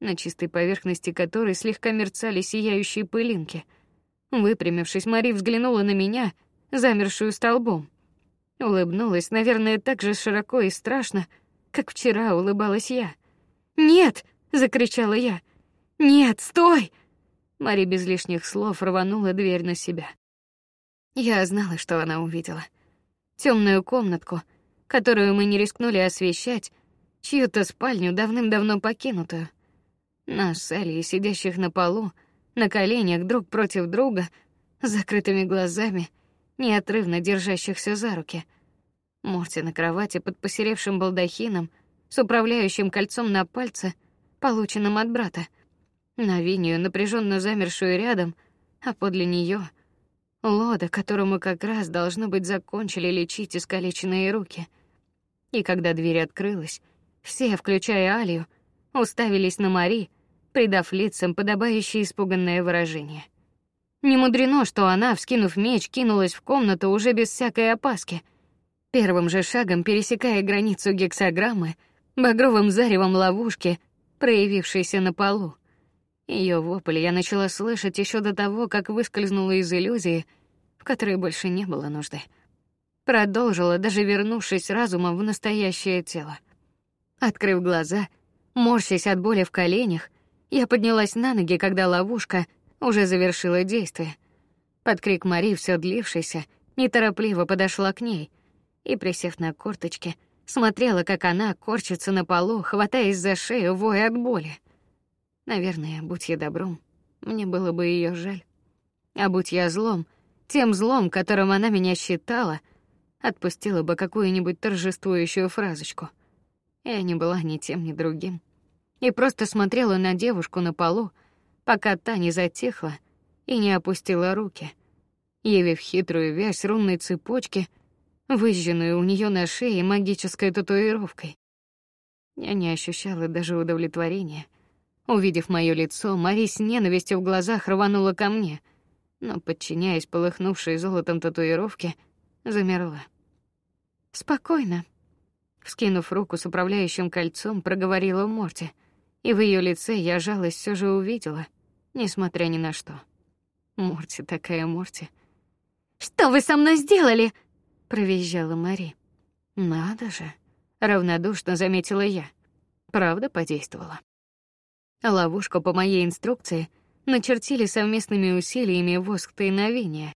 A: на чистой поверхности которой слегка мерцали сияющие пылинки. Выпрямившись, Мари взглянула на меня, замершую столбом. Улыбнулась, наверное, так же широко и страшно, как вчера улыбалась я. "Нет!" закричала я. "Нет, стой!" Мари без лишних слов рванула дверь на себя. Я знала, что она увидела. Темную комнатку, которую мы не рискнули освещать, чью-то спальню давным-давно покинутую. Нас с Элли, сидящих на полу, на коленях друг против друга, с закрытыми глазами, неотрывно держащихся за руки. Морти на кровати под посеревшим балдахином, с управляющим кольцом на пальце, полученным от брата. Навинию, напряженно замершую рядом, а подле нее Лода, которому как раз должно быть закончили лечить искалеченные руки. И когда дверь открылась, все, включая Алию, уставились на Мари, придав лицам подобающее испуганное выражение. Не мудрено, что она, вскинув меч, кинулась в комнату уже без всякой опаски. Первым же шагом пересекая границу гексаграммы, багровым заревом ловушки, проявившейся на полу. Ее вопль я начала слышать еще до того, как выскользнула из иллюзии, в которой больше не было нужды. Продолжила, даже вернувшись разумом в настоящее тело. Открыв глаза, морщась от боли в коленях, я поднялась на ноги, когда ловушка уже завершила действие. Под крик Мари, все длившийся, неторопливо подошла к ней и, присев на корточки, смотрела, как она корчится на полу, хватаясь за шею, воя от боли. Наверное, будь я добром, мне было бы ее жаль. А будь я злом, тем злом, которым она меня считала, отпустила бы какую-нибудь торжествующую фразочку. Я не была ни тем, ни другим. И просто смотрела на девушку на полу, пока та не затихла и не опустила руки, явив хитрую вязь рунной цепочки, выжженную у нее на шее магической татуировкой. Я не ощущала даже удовлетворения — Увидев моё лицо, Мари с ненавистью в глазах рванула ко мне, но, подчиняясь полыхнувшей золотом татуировке, замерла. Спокойно, вскинув руку с управляющим кольцом, проговорила Морти, и в её лице я жалость всё же увидела, несмотря ни на что. Морти такая Морти. Что вы со мной сделали? провизжала Мари. Надо же, равнодушно заметила я. Правда подействовала. Ловушку по моей инструкции начертили совместными усилиями воск тайновения.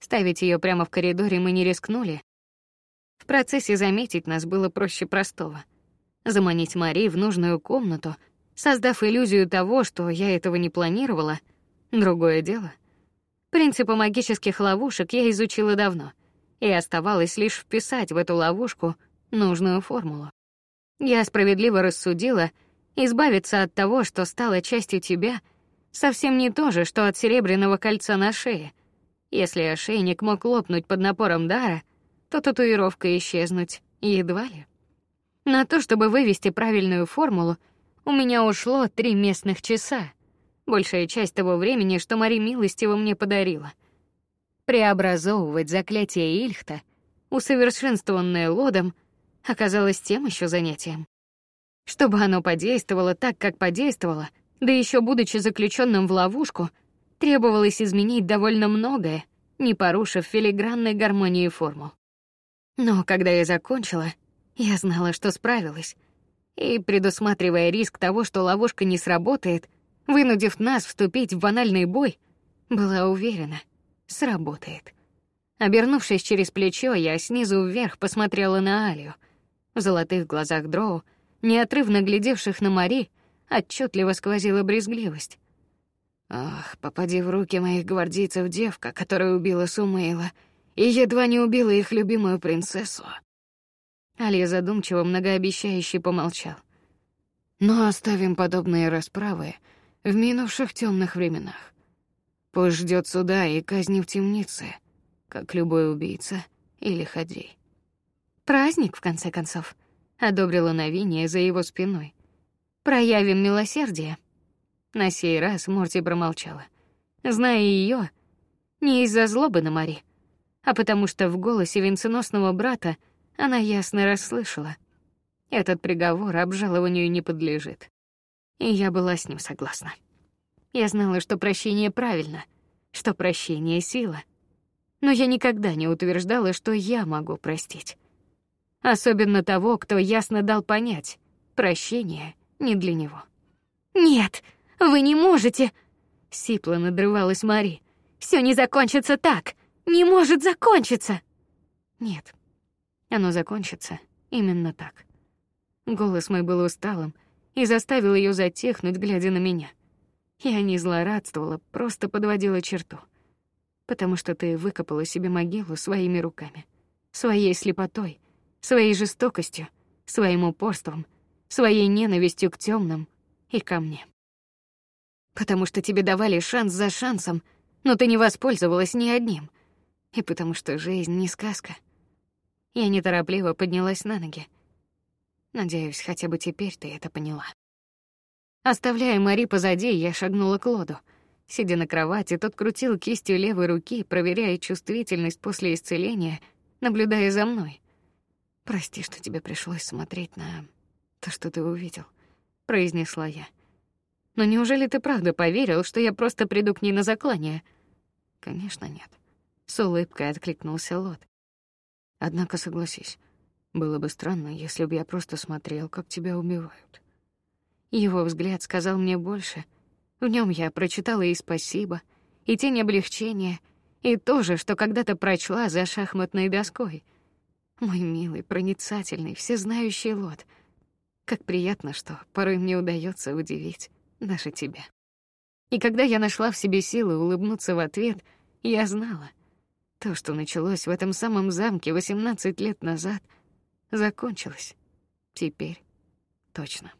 A: Ставить ее прямо в коридоре мы не рискнули. В процессе заметить нас было проще простого. Заманить Мари в нужную комнату, создав иллюзию того, что я этого не планировала, другое дело. Принципы магических ловушек я изучила давно, и оставалось лишь вписать в эту ловушку нужную формулу. Я справедливо рассудила, Избавиться от того, что стало частью тебя, совсем не то же, что от серебряного кольца на шее. Если ошейник мог лопнуть под напором дара, то татуировка исчезнуть едва ли. На то, чтобы вывести правильную формулу, у меня ушло три местных часа. Большая часть того времени, что Мари милостиво мне подарила. Преобразовывать заклятие Ильхта, усовершенствованное лодом, оказалось тем еще занятием. Чтобы оно подействовало так, как подействовало, да еще будучи заключенным в ловушку, требовалось изменить довольно многое, не порушив филигранной гармонии формул. Но когда я закончила, я знала, что справилась. И предусматривая риск того, что ловушка не сработает, вынудив нас вступить в банальный бой, была уверена, сработает. Обернувшись через плечо, я снизу вверх посмотрела на Алию. В золотых глазах Дроу неотрывно глядевших на Мари, отчетливо сквозила брезгливость. Ах, попади в руки моих гвардейцев девка, которая убила Сумейла и едва не убила их любимую принцессу. Алия задумчиво многообещающе помолчал.
C: Но оставим подобные расправы в минувших темных временах. Пусть ждет суда и казни в темнице, как любой убийца или ходей.
A: Праздник, в конце концов, одобрила Навиния за его спиной. Проявим милосердие. На сей раз Морти промолчала. Зная ее, не из-за злобы на Мари, а потому что в голосе венценосного брата она ясно расслышала. Этот приговор обжалованию не подлежит. И я была с ним согласна. Я знала, что прощение правильно, что прощение сила. Но я никогда не утверждала, что я могу простить. Особенно того, кто ясно дал понять, прощение не для него. Нет, вы не можете, сипло надрывалась Мари. Все не закончится так. Не может закончиться. Нет. Оно закончится именно так. Голос мой был усталым и заставил ее затихнуть, глядя на меня. Я не злорадствовала, просто подводила черту. Потому что ты выкопала себе могилу своими руками, своей слепотой, своей жестокостью, своим упорством, своей ненавистью к темным и ко мне. Потому что тебе давали шанс за шансом, но ты не воспользовалась ни одним. И потому что жизнь не сказка. Я неторопливо поднялась на ноги. Надеюсь, хотя бы теперь ты это поняла. Оставляя Мари позади, я шагнула к Лоду. Сидя на кровати, тот крутил кистью левой руки, проверяя чувствительность после исцеления, наблюдая за мной. Прости, что тебе пришлось смотреть на то, что ты увидел, произнесла я. Но неужели ты правда поверил, что я просто приду к ней на заклание? Конечно, нет. С улыбкой откликнулся Лот. Однако согласись, было бы странно, если бы я просто смотрел, как тебя убивают. Его взгляд сказал мне больше. В нем я прочитала и спасибо, и тень облегчения, и то же, что когда-то прочла за шахматной доской. Мой милый, проницательный, всезнающий Лот. Как приятно, что порой мне удается удивить даже тебя. И когда я нашла в себе силы улыбнуться в ответ, я знала, то, что началось в этом самом замке 18 лет назад, закончилось. Теперь точно.